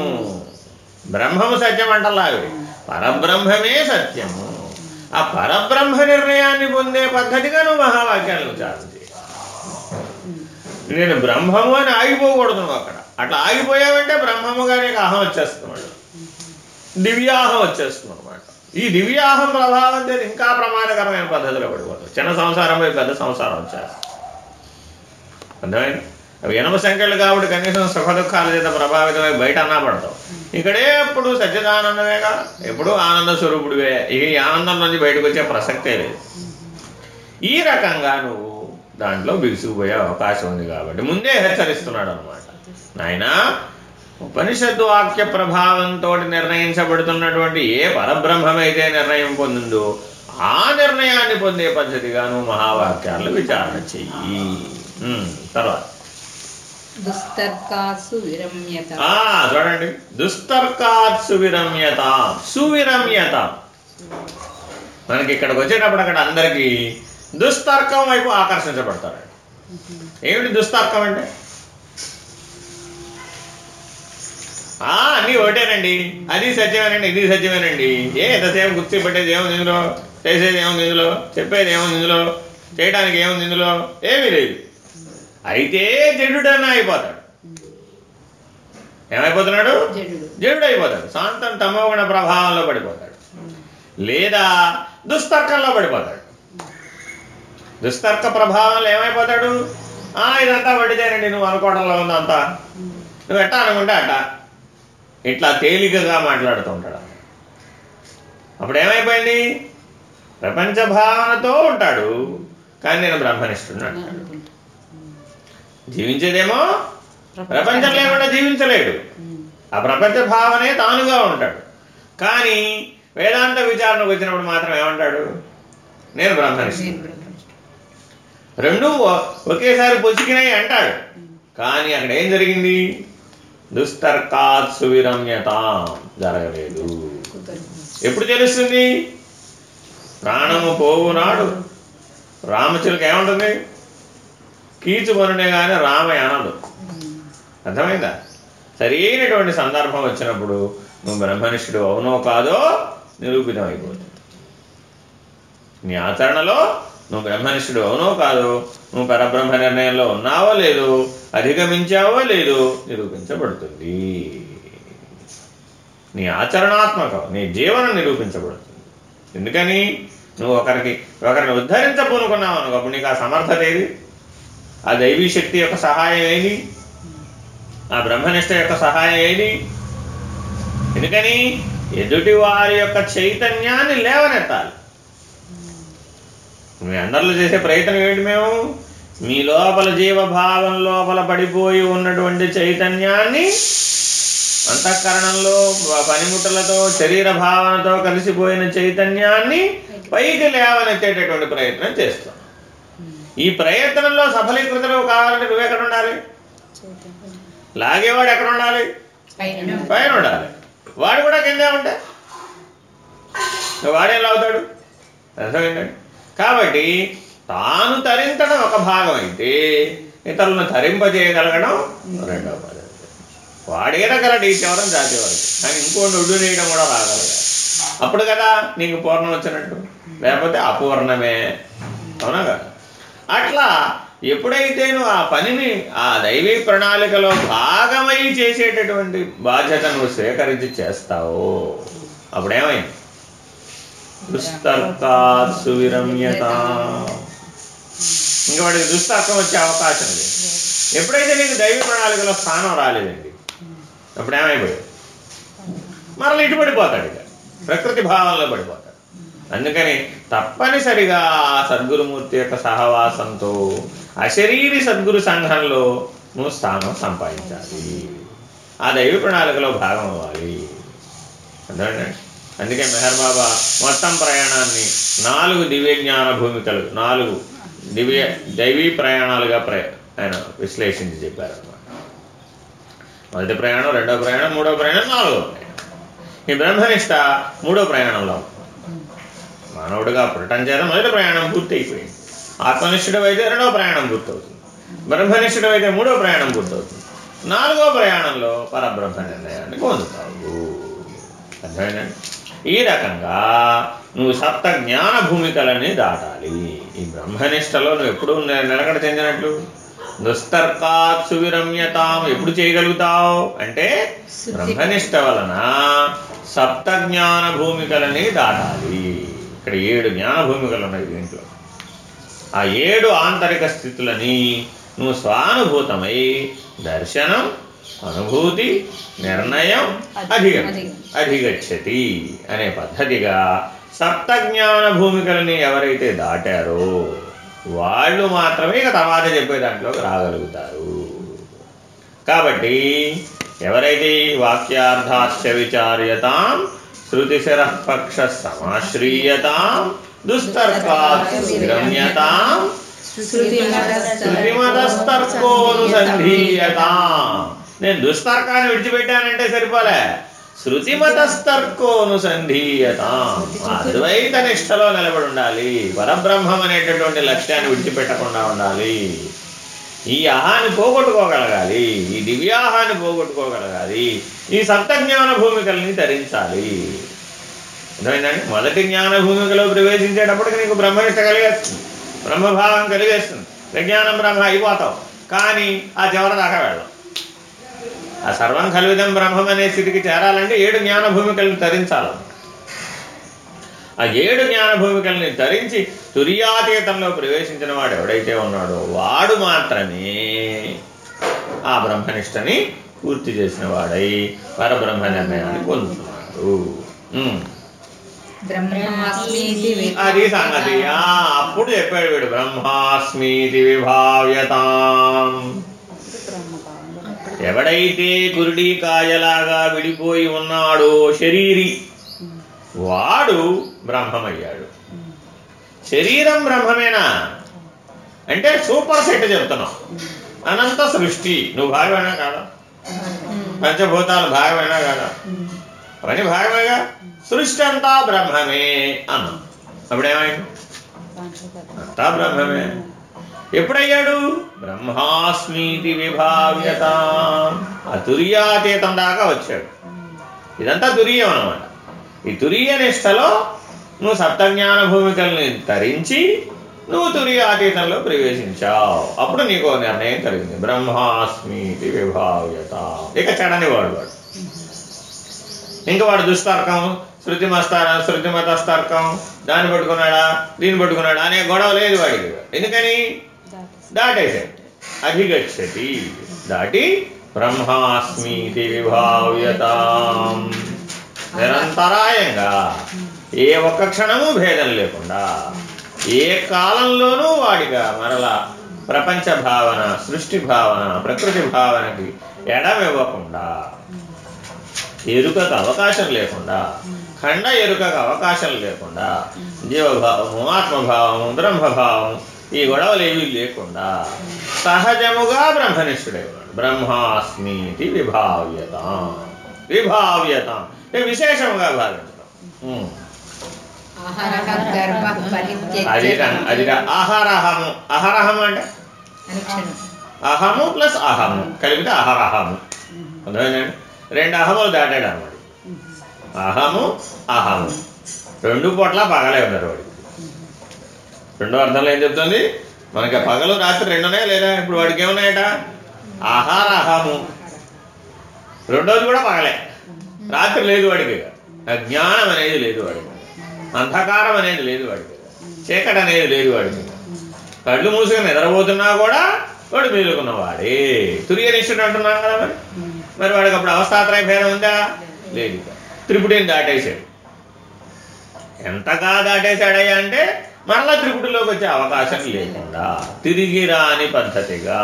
బ్రహ్మము సత్యం అంటలా అవి పరబ్రహ్మమే సత్యము. ఆ పరబ్రహ్మ నిర్ణయాన్ని పొందే పద్ధతిగా నువ్వు మహావాక్యాలను విచారణ నేను బ్రహ్మము అని ఆగిపోకూడదు నువ్వు అక్కడ. అట్లా ఆగిపోయావంటే బ్రహ్మముగా నీకు అహం వచ్చేస్తున్నాడు దివ్యాహం వచ్చేస్తుంది అనమాట ఈ దివ్యాహం ప్రభావం చేత ఇంకా ప్రమాదకరమైన పద్ధతిలో పడిపోతుంది చిన్న సంసారం పెద్ద సంసారం వచ్చేస్తుంది అర్థమైంది? అవి ఎనభ సంఖ్యలు కాబట్టి కనీసం సుఖ దుఃఖాల చేత ప్రభావితమై బయట అన్నా పడతావు. ఇక్కడే ఎప్పుడు సచ్చిదానందమేగా ఎప్పుడు ఆనంద స్వరూపుడివే. ఈ ఆనందం నుంచి బయటకు వచ్చే ప్రసక్తే లేదు. ఈ రకంగా నువ్వు దాంట్లో బిగుసుకుపోయే అవకాశం ఉంది కాబట్టి ముందే హెచ్చరిస్తున్నాడు అనమాట నాయనా ఉపనిషత్తు వాక్య ప్రభావంతో నిర్ణయించబడుతున్నటువంటి ఏ పరబ్రహ్మమైతే నిర్ణయం పొందిందో ఆ నిర్ణయాన్ని పొందే పద్ధతిగా నువ్వు మహావాక్యాలను విచారణ చెయ్యి. తర్వాత. చూడండి. దుస్తర్కాత్ సువిరమ్యత. సువిరమ్యత. మనకి ఇక్కడికి వచ్చేటప్పుడు అక్కడ అందరికీ దుస్తర్కం వైపు ఆకర్షించబడతారు. ఏమిటి దుస్తర్కం అంటే ఆ అన్నీ ఒకటేనండి అది సత్యమేనండి ఇది సత్యమేనండి. ఏ ఎంతసేపు గుర్తు పెట్టేది ఏముంది ఇందులో? చేసేది ఏముంది ఇందులో? చెప్పేది ఏముంది ఇందులో? చేయడానికి ఏముంది ఇందులో? ఏమీ లేదు. అయితే జడుడన్నా అయిపోతాడు. ఏమైపోతున్నాడు? జడుడు. అయిపోతాడు. శాంతం తమోగుణ ప్రభావంలో పడిపోతాడు. లేదా దుస్తర్కంలో పడిపోతాడు. దుస్తర్క ప్రభావంలో ఏమైపోతాడు? ఆ ఇదంతా పడితేనండి నువ్వు అనుకోవడంలో ఉందంతా. నువ్వు ఎట్టా అనుకుంటే అట్ట. ఇట్లా తేలికగా మాట్లాడుతూ ఉంటాడు అప్పుడు ఏమైపోయింది ప్రపంచ భావనతో ఉంటాడు. కానీ నేను బ్రహ్మనిస్తున్నాడు. అనుకుంటా. జీవించేదేమో? ప్రపంచం. లేకుండా జీవించలేడు. ఆ ప్రపంచ భావనే తానుగా ఉంటాడు. కానీ వేదాంత విచారణకు వచ్చినప్పుడు మాత్రం ఏమంటాడు? నేను బ్రహ్మనిష్ఠుడు. రెండు ఒకేసారి పొసికినాయి అంటాడు. కానీ అక్కడ ఏం జరిగింది? దుస్తర్కాత్ సువిరమ్యత. జరగలేదు. ఎప్పుడు తెలుస్తుంది? ప్రాణము పోవునాడు. రామచిలుక ఏముంటుంది? కీచుకొనునే కానీ రామయ్య అనడు అర్థమైందా? సరైనటువంటి సందర్భం వచ్చినప్పుడు నువ్వు బ్రహ్మనిష్ఠుడు అవునో కాదో నిరూపితం అయిపోతుంది నీ ఆచరణలో నువ్వు బ్రహ్మనిష్ఠుడు అవునో కాదో నువ్వు పరబ్రహ్మ నిర్ణయంలో ఉన్నావో లేదో అధిగమించావో లేదో నిరూపించబడుతుంది. నీ ఆచరణాత్మకం నీ జీవనం నిరూపించబడుతుంది. ఎందుకని? నువ్వు ఒకరికి ఒకరిని ఉద్ధరించబోనుకున్నావు అనుకో అప్పుడు నీకు ఆ సమర్థత ఏది? ఆ దైవీ శక్తి యొక్క సహాయం ఏది? ఆ బ్రహ్మనిష్ట యొక్క సహాయం ఏది? ఎందుకని? ఎదుటి వారి యొక్క చైతన్యాన్ని లేవనెత్తాలి. మీ అందరిలో చేసే ప్రయత్నం ఏంటి మేము? మీ లోపల జీవభావం లోపల పడిపోయి ఉన్నటువంటి చైతన్యాన్ని అంతఃకరణంలో పనిముట్టలతో శరీర భావనతో కలిసిపోయిన చైతన్యాన్ని పైకి లేవనెత్తేటటువంటి ప్రయత్నం చేస్తాం. ఈ ప్రయత్నంలో సఫలీకృతలు కావాలంటే నువ్వు ఎక్కడ ఉండాలి. లాగేవాడు ఎక్కడ ఉండాలి. పైన ఉండాలి. వాడు కూడా కిందే ఉంటే? వాడు ఎలా అవుతాడు? అర్థమైందండి? కాబట్టి తాను తరించడం ఒక భాగం అయితే ఇతరులను తరింపజేయగలగడం రెండవ పద్ధతి వాడేదగలడు ఈ చివరం జాతి వరకు. కానీ ఇంకోటి ఉడ్డునేయడం కూడా రాగలగాలి అప్పుడు కదా నీకు పూర్ణం వచ్చినట్టు. లేకపోతే అపూర్ణమే. అవునా కదా? అట్లా ఎప్పుడైతే నువ్వు ఆ పనిని ఆ దైవీ ప్రణాళికలో భాగమై చేసేటటువంటి బాధ్యత నువ్వు స్వీకరించి చేస్తావో అప్పుడేమైంది? దుస్తర్కాత్ సువిరమ్యత ఇంకా వాడికి దుస్తర్కం వచ్చే అవకాశం లేదు. ఎప్పుడైతే నీకు దైవ ప్రణాళికలో స్థానం రాలేదండి అప్పుడు ఏమైపోయాడు మరలా ఇటు పడిపోతాడు ఇక. ప్రకృతి భావంలో పడిపోతాడు. అందుకని తప్పనిసరిగా సద్గురుమూర్తి యొక్క సహవాసంతో అశరీరి సద్గురు సంఘంలో నువ్వు స్థానం సంపాదించాలి. ఆ దైవ ప్రణాళికలో భాగం అవ్వాలి. అర్థమండి అందుకే మెహర్ బాబా మొత్తం ప్రయాణాన్ని నాలుగు దివ్య జ్ఞాన భూమికలు నాలుగు దివ్య దైవీ ప్రయాణాలుగా ప్ర ఆయన విశ్లేషించి చెప్పారు అనమాట మొదటి ప్రయాణం రెండో ప్రయాణం మూడో ప్రయాణం నాలుగో ప్రయాణం. ఈ బ్రహ్మనిష్ట మూడో ప్రయాణంలో మానవుడిగా పుట్టడం చేత మొదటి ప్రయాణం పూర్తి అయిపోయింది ఆత్మనిష్ఠుడు అయితే రెండో ప్రయాణం పూర్తవుతుంది. బ్రహ్మనిష్ఠుడు అయితే మూడో ప్రయాణం పూర్తవుతుంది. నాలుగో ప్రయాణంలో పరబ్రహ్మ నిర్ణయాన్ని పొందుతావు అర్థమైందండి? ఈ రకంగా నువ్వు సప్త జ్ఞాన భూమికలని దాటాలి. ఈ బ్రహ్మనిష్టలో నువ్వు ఎప్పుడు నిలకడ చెందినట్లు? దుస్తర్కాత్ సువిరమ్యతాం ఎప్పుడు చేయగలుగుతావు? అంటే బ్రహ్మనిష్ట వలన సప్త జ్ఞాన భూమికలని దాటాలి. ఇక్కడ ఏడు జ్ఞాన భూమికలు ఉన్నాయి దీంట్లో. ఆ ఏడు ఆంతరిక స్థితులని నువ్వు స్వానుభూతమై దర్శనం అనుభూతి నిర్ణయం అధిగమ అధిగచ్చతి అనే పద్ధతిగా సప్త జ్ఞాన భూమికలని ఎవరైతే దాటారో వాళ్ళు మాత్రమే ఇక తర్వాత చెప్పే దాంట్లోకి రాగలుగుతారు. కాబట్టి ఎవరైతే ఈ వాక్యార్థాశ్చ విచార్యతాం శృతిశర పక్ష సమాశ్రీయతాం దుస్తర్కాత్ శృతిమతస్తర్కోనుసంధీయతాం నేను దుస్తర్కాన్ని విడిచిపెట్టానంటే సరిపోలే. శృతిమతస్తర్కోనుసంధీయతాం అద్వైత నిష్టలో నిలబడి ఉండాలి. పరబ్రహ్మం అనేటటువంటి లక్ష్యాన్ని విడిచిపెట్టకుండా ఉండాలి. ఈ అహాన్ని పోగొట్టుకోగలగాలి. ఈ దివ్యాహాన్ని పోగొట్టుకోగలగాలి. ఈ సప్తజ్ఞాన భూమికల్ని ధరించాలి అర్థమైందండి? మొదటి జ్ఞాన భూమికలో ప్రవేశించేటప్పటికి నీకు బ్రహ్మనిష్ట కలిగేస్తుంది. బ్రహ్మభావం కలిగేస్తుంది. విజ్ఞానం బ్రహ్మ అయిపోతావు. కానీ ఆ చివరి దాకా వెళ్ళం ఆ సర్వం కలివిదం బ్రహ్మం అనే స్థితికి చేరాలంటే ఏడు జ్ఞాన భూమికల్ని ధరించాలి ఆ ఏడు జ్ఞాన భూమికల్ని ధరించి తురియాతీతంలో ప్రవేశించిన వాడు ఎవడైతే ఉన్నాడో వాడు మాత్రమే ఆ బ్రహ్మనిష్టని పూర్తి చేసిన వాడై పరబ్రహ్మ నిర్ణయాన్ని పొందుతున్నాడు అది సంగతి. అప్పుడు చెప్పాడు వీడు బ్రహ్మాస్మీతి విభావ్యతాం. ఎవడైతే కురుడి కాయలాగా విడిపోయి ఉన్నాడో శరీరి వాడు బ్రహ్మమయ్యాడు. శరీరం బ్రహ్మమేనా? అంటే సూపర్ సెట్ చెప్తున్నావు అనంత సృష్టి. నువ్వు భాగమైనా కాదా? పంచభూతాలు భాగమైనా కాదా? అవన్నీ భాగమేగా? సృష్టి అంతా బ్రహ్మమే అన్నా. అప్పుడేమైంది? అంతా బ్రహ్మమే. ఎప్పుడయ్యాడు? బ్రహ్మాస్మీతి విభావ్యత. ఆ దాకా వచ్చాడు. ఇదంతా తురియం అనమాట ఈ తురియ నిష్టలో నువ్వు సప్తజ్ఞాన భూమికల్ని తరించి నువ్వు తురియాతీతంలో ప్రవేశించావు. అప్పుడు నీకు నిర్ణయం కలిగింది. బ్రహ్మాస్మీతి విభావ్యత. ఇక చెడని వాడు వాడు. ఇంకా వాడు దుస్తర్కం శృతి మస్తార శృతి మతస్తర్కం దాన్ని పట్టుకున్నాడా దీన్ని పట్టుకున్నాడా అనే గొడవ లేదు వాడికి. ఎందుకని? దాటేశాడు అధిగచ్చతి. దాటి బ్రహ్మాస్మీతి విభావ్యతాం. నిరంతరాయంగా ఏ ఒక్క క్షణము భేదం లేకుండా ఏ కాలంలోనూ వాడిగా మరలా ప్రపంచ భావన సృష్టి భావన ప్రకృతి భావనకి ఎడమివ్వకుండా ఎరుకకు అవకాశం లేకుండా ఖండ ఎరుకకు అవకాశం లేకుండా జీవభావము ఆత్మభావము బ్రహ్మభావము ఈ గొడవలు ఏమీ లేకుండా సహజముగా బ్రహ్మనిష్ఠుడైనాడు బ్రహ్మాస్మీతి విభావ్యత. విభావ్యత. అంటే విశేషంగా భావించడం. అది అది అహరహము అహరహము అంటే? అహము ప్లస్ అహము. కలిపితే అహరహము. అర్థమైందండి రెండు అహములు దాటాడు అన్నమాట అహము అహము. రెండు పూట్ల పగలే ఉన్నారు వాడికి రెండో అర్థంలో ఏం చెప్తుంది? మనకి పగలు రాత్రి రెండునే లేదా? ఇప్పుడు వాడికి ఏమున్నాయట? ఆహారాహము రెండోది కూడా పగలే. రాత్రి లేదు వాడికి. అజ్ఞానం అనేది లేదు వాడికి. అంధకారం అనేది లేదు వాడికి. చీకటి అనేది లేదు వాడికి. కళ్ళు మూసుకొని నిద్రపోతున్నా కూడా వాడు మేలుకున్నవాడే. తురియనిష్ఠుడు అంటున్నాం కదా మరి. మరి వాడికి అప్పుడు అవస్థాత్రయ భేదం ఉందా? లేదు. త్రిపుడిని దాటేశాడు. ఎంతగా దాటేశాడయ్యా అంటే మరలా త్రిపుటిలోకి వచ్చే అవకాశం లేకుండా తిరిగి రాని పద్ధతిగా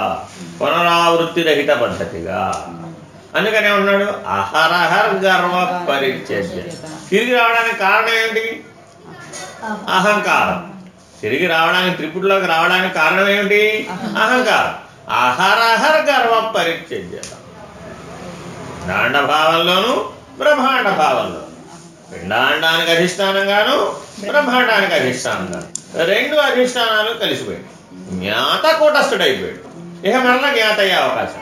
పునరావృత్తి రహిత పద్ధతిగా. అందుకనే ఉన్నాడు అహరహర్ గర్వ పరిచర్య తిరిగి రావడానికి కారణం ఏంటి? అహంకారం. తిరిగి రావడానికి త్రిపుటిలోకి రావడానికి కారణం ఏమిటి అహంకారం. అహరహర్ గర్వ పరిచర్య దాండ భావంలోను బ్రహ్మాండ భావంలోను పిండాండానికి అధిష్టానంగాను బ్రహ్మాండానికి అధిష్టానంగాను రెండు అధిష్టానాలు కలిసిపోయాడు జ్ఞాత కూటస్థుడైపోయాడు. ఇక మరలా జ్ఞాత అయ్యే అవకాశం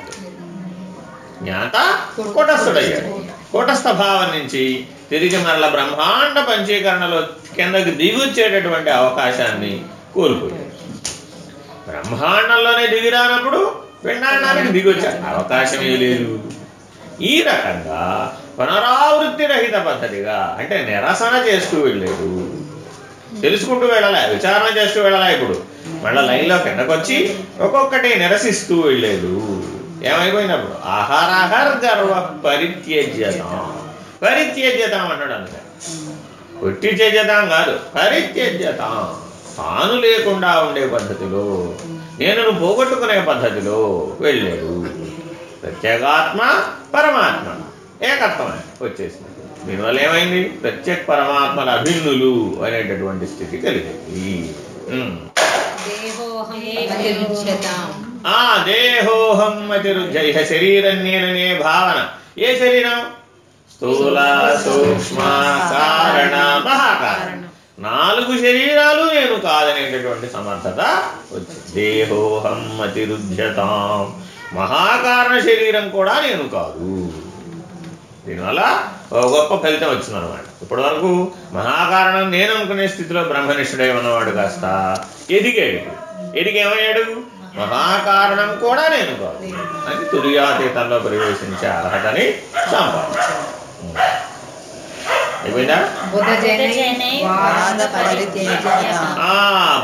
జ్ఞాత కూటస్థుడయ్యాడు. కూటస్థ భావం నుంచి తిరిగి మరల బ్రహ్మాండ పంచీకరణలో కిందకి దిగుచ్చేటటువంటి అవకాశాన్ని కోల్పోయాడు. బ్రహ్మాండంలోనే దిగిరానప్పుడు పిండాండానికి దిగొచ్చే అవకాశమే లేదు. ఈ రకంగా పునరావృత్తి రహిత పద్ధతిగా అంటే నిరసన చేస్తూ వెళ్ళలేదు తెలుసుకుంటూ వెళ్ళాలి? విచారణ చేస్తూ వెళ్ళాలి ఇప్పుడు? మళ్ళీ లైన్లో కిందకొచ్చి ఒక్కొక్కటి నిరసిస్తూ వెళ్ళలేదు ఏమైపోయినప్పుడు? ఆహారాహార గర్వ పరిత్యజ్యతం. పరిత్యజ్యతం అన్నాడు అందుకే కొట్టి చేద్దాం కాదు పరిత్యజ్యతం. తాను లేకుండా ఉండే పద్ధతిలో నేను పోగొట్టుకునే పద్ధతిలో వెళ్ళాడు. ప్రత్యేగాత్మ పరమాత్మ. ఏకత్వం వచ్చేసింది. దీనివల్ల ఏమైంది? ప్రత్యేక పరమాత్మల అభిన్నులు అనేటటువంటి స్థితి కలిగింది. ఆ దేహోహం అతిరుద్ధ ఇహ శరీరం నేననే భావన. ఏ శరీరం? స్థూల సూక్ష్మ కారణ మహాకారణ. నాలుగు శరీరాలు నేను కాదనేటటువంటి సమర్థత వచ్చింది. దేహోహం అతిరుధ్యతాం మహాకారణ శరీరం కూడా నేను కాదు. దీనివల్ల గొప్ప ఫలితం వచ్చింది అనమాట ఇప్పటి వరకు మహాకారణం నేను అనుకునే స్థితిలో బ్రహ్మనిష్ఠుడై ఉన్నవాడు కాస్త ఎదిగాడు. ఎదిగి ఏమయ్యాడు మహాకారణం కూడా నేను కాదు. అని తుర్యాతీతంలో ప్రవేశించే అర్హతని సంపాదించాడు అయిపోయిందా?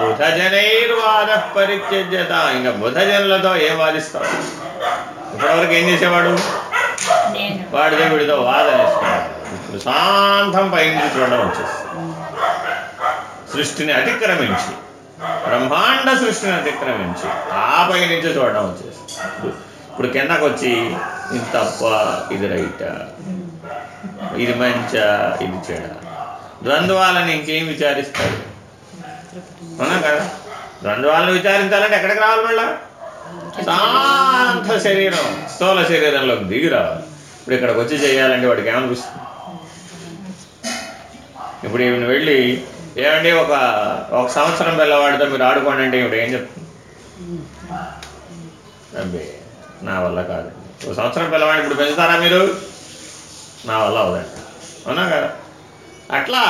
బుధజనైర్వాద పరిత్యజ్యత ఇంకా బుధజనులతో ఏం వాదిస్తావు? ఇప్పటివరకు ఏం చేసేవాడు? వాడితో వీడితో వాదన వేసుకున్నాడు. ఇప్పుడు శాంతం పైనుంచి చూడడం వచ్చేస్తుంది. సృష్టిని అతిక్రమించి. బ్రహ్మాండ సృష్టిని అతిక్రమించి ఆ పై నుంచి చూడడం వచ్చేస్తుంది. ఇప్పుడు- కిందకు వచ్చి ఇది తప్ప ఇది రైట్? ఇది మంచ? ఇది చెడ? ద్వంద్వాలని ఇంకేం విచారిస్తాడు? అవునా కదా? ద్వంద్వాలను విచారించాలంటే ఎక్కడికి రావాలి మళ్ళా? శాంత శరీరం స్థూల శరీరంలోకి దిగి రావాలి. ఇప్పుడు ఇక్కడికి వచ్చి చేయాలంటే వాడికి ఏమనిపిస్తుంది? ఇప్పుడు ఈవిని వెళ్ళి ఏమండి ఒక ఒక సంవత్సరం పిల్లవాడితో మీరు ఆడుకోండి అంటే ఇప్పుడు ఏం చెప్తుంది? అబ్బే నా వల్ల కాదు. ఒక సంవత్సరం పిల్లవాడిని ఇప్పుడు పెంచుతారా మీరు? నా వల్ల అవదండి అవునా కదా? అట్లా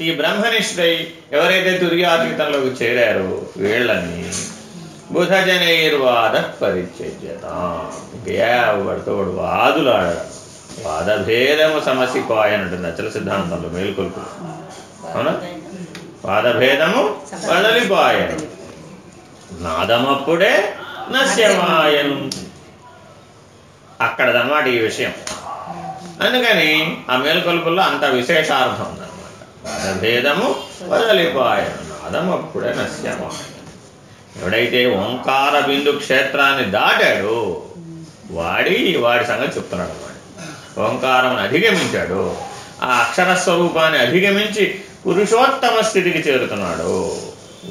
ఈ బ్రహ్మనిష్ఠై ఎవరైతే తుర్యాతీతంలోకి చేరారో వీళ్ళని బుధజనైర్వాద పరిచర్యత. ఎవరితో వాడు వాదులు ఆడడం వాదభేదము సమసిపాయనంటుంది అచల సిద్ధాంతంలో మేలుకొల్పు. అవునా? వాదభేదము వదలిపాయను. నాదమప్పుడే నశ్యమాయను. అక్కడదన్నమాట ఈ విషయం. అందుకని ఆ మేలుకొల్పుల్లో అంత విశేషార్థం ఉందన్నమాట. వాదభేదము వదలిపాయను. నాదమప్పుడే నశ్యమాయను. ఎవడైతే ఓంకార బిందు క్షేత్రాన్ని దాటాడు వాడి వాడి సంగతి చెప్తున్నాడు వాడు. ఓంకారం అధిగమించాడు. ఆ అక్షర స్వరూపాన్ని అధిగమించి పురుషోత్తమ స్థితికి చేరుతున్నాడు.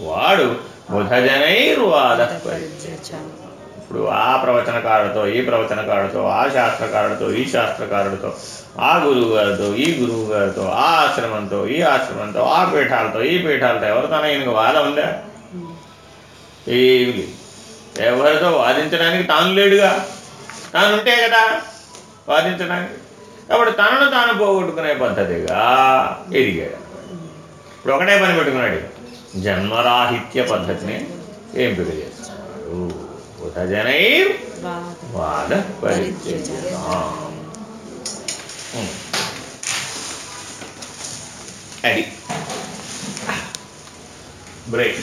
వాడు బుధజనైర్వాద ఇప్పుడు ఆ ప్రవచనకారుడితో ఈ ప్రవచనకారుడితో ఆ శాస్త్రకారుడితో ఈ శాస్త్రకారుడితో ఆ గురువు గారితో ఈ గురువు గారితో ఆ ఆశ్రమంతో ఈ ఆశ్రమంతో ఆ పీఠాలతో ఈ పీఠాలతో ఎవరితోనే ఈయనకు వాదం ఉందా? ఏమి? లేదు ఎవరితో వాదించడానికి తాను లేడుగా? తాను ఉంటే కదా వాదించడానికి? కాబట్టి తనను తాను పోగొట్టుకునే పద్ధతిగా ఎదిగాడు. ఇప్పుడు ఒకటే పని పెట్టుకున్నాడు. జన్మరాహిత్య పద్ధతిని ఎంపిక చేస్తున్నాడు ఉదజనై వాద పరిచయం అది బ్రేక్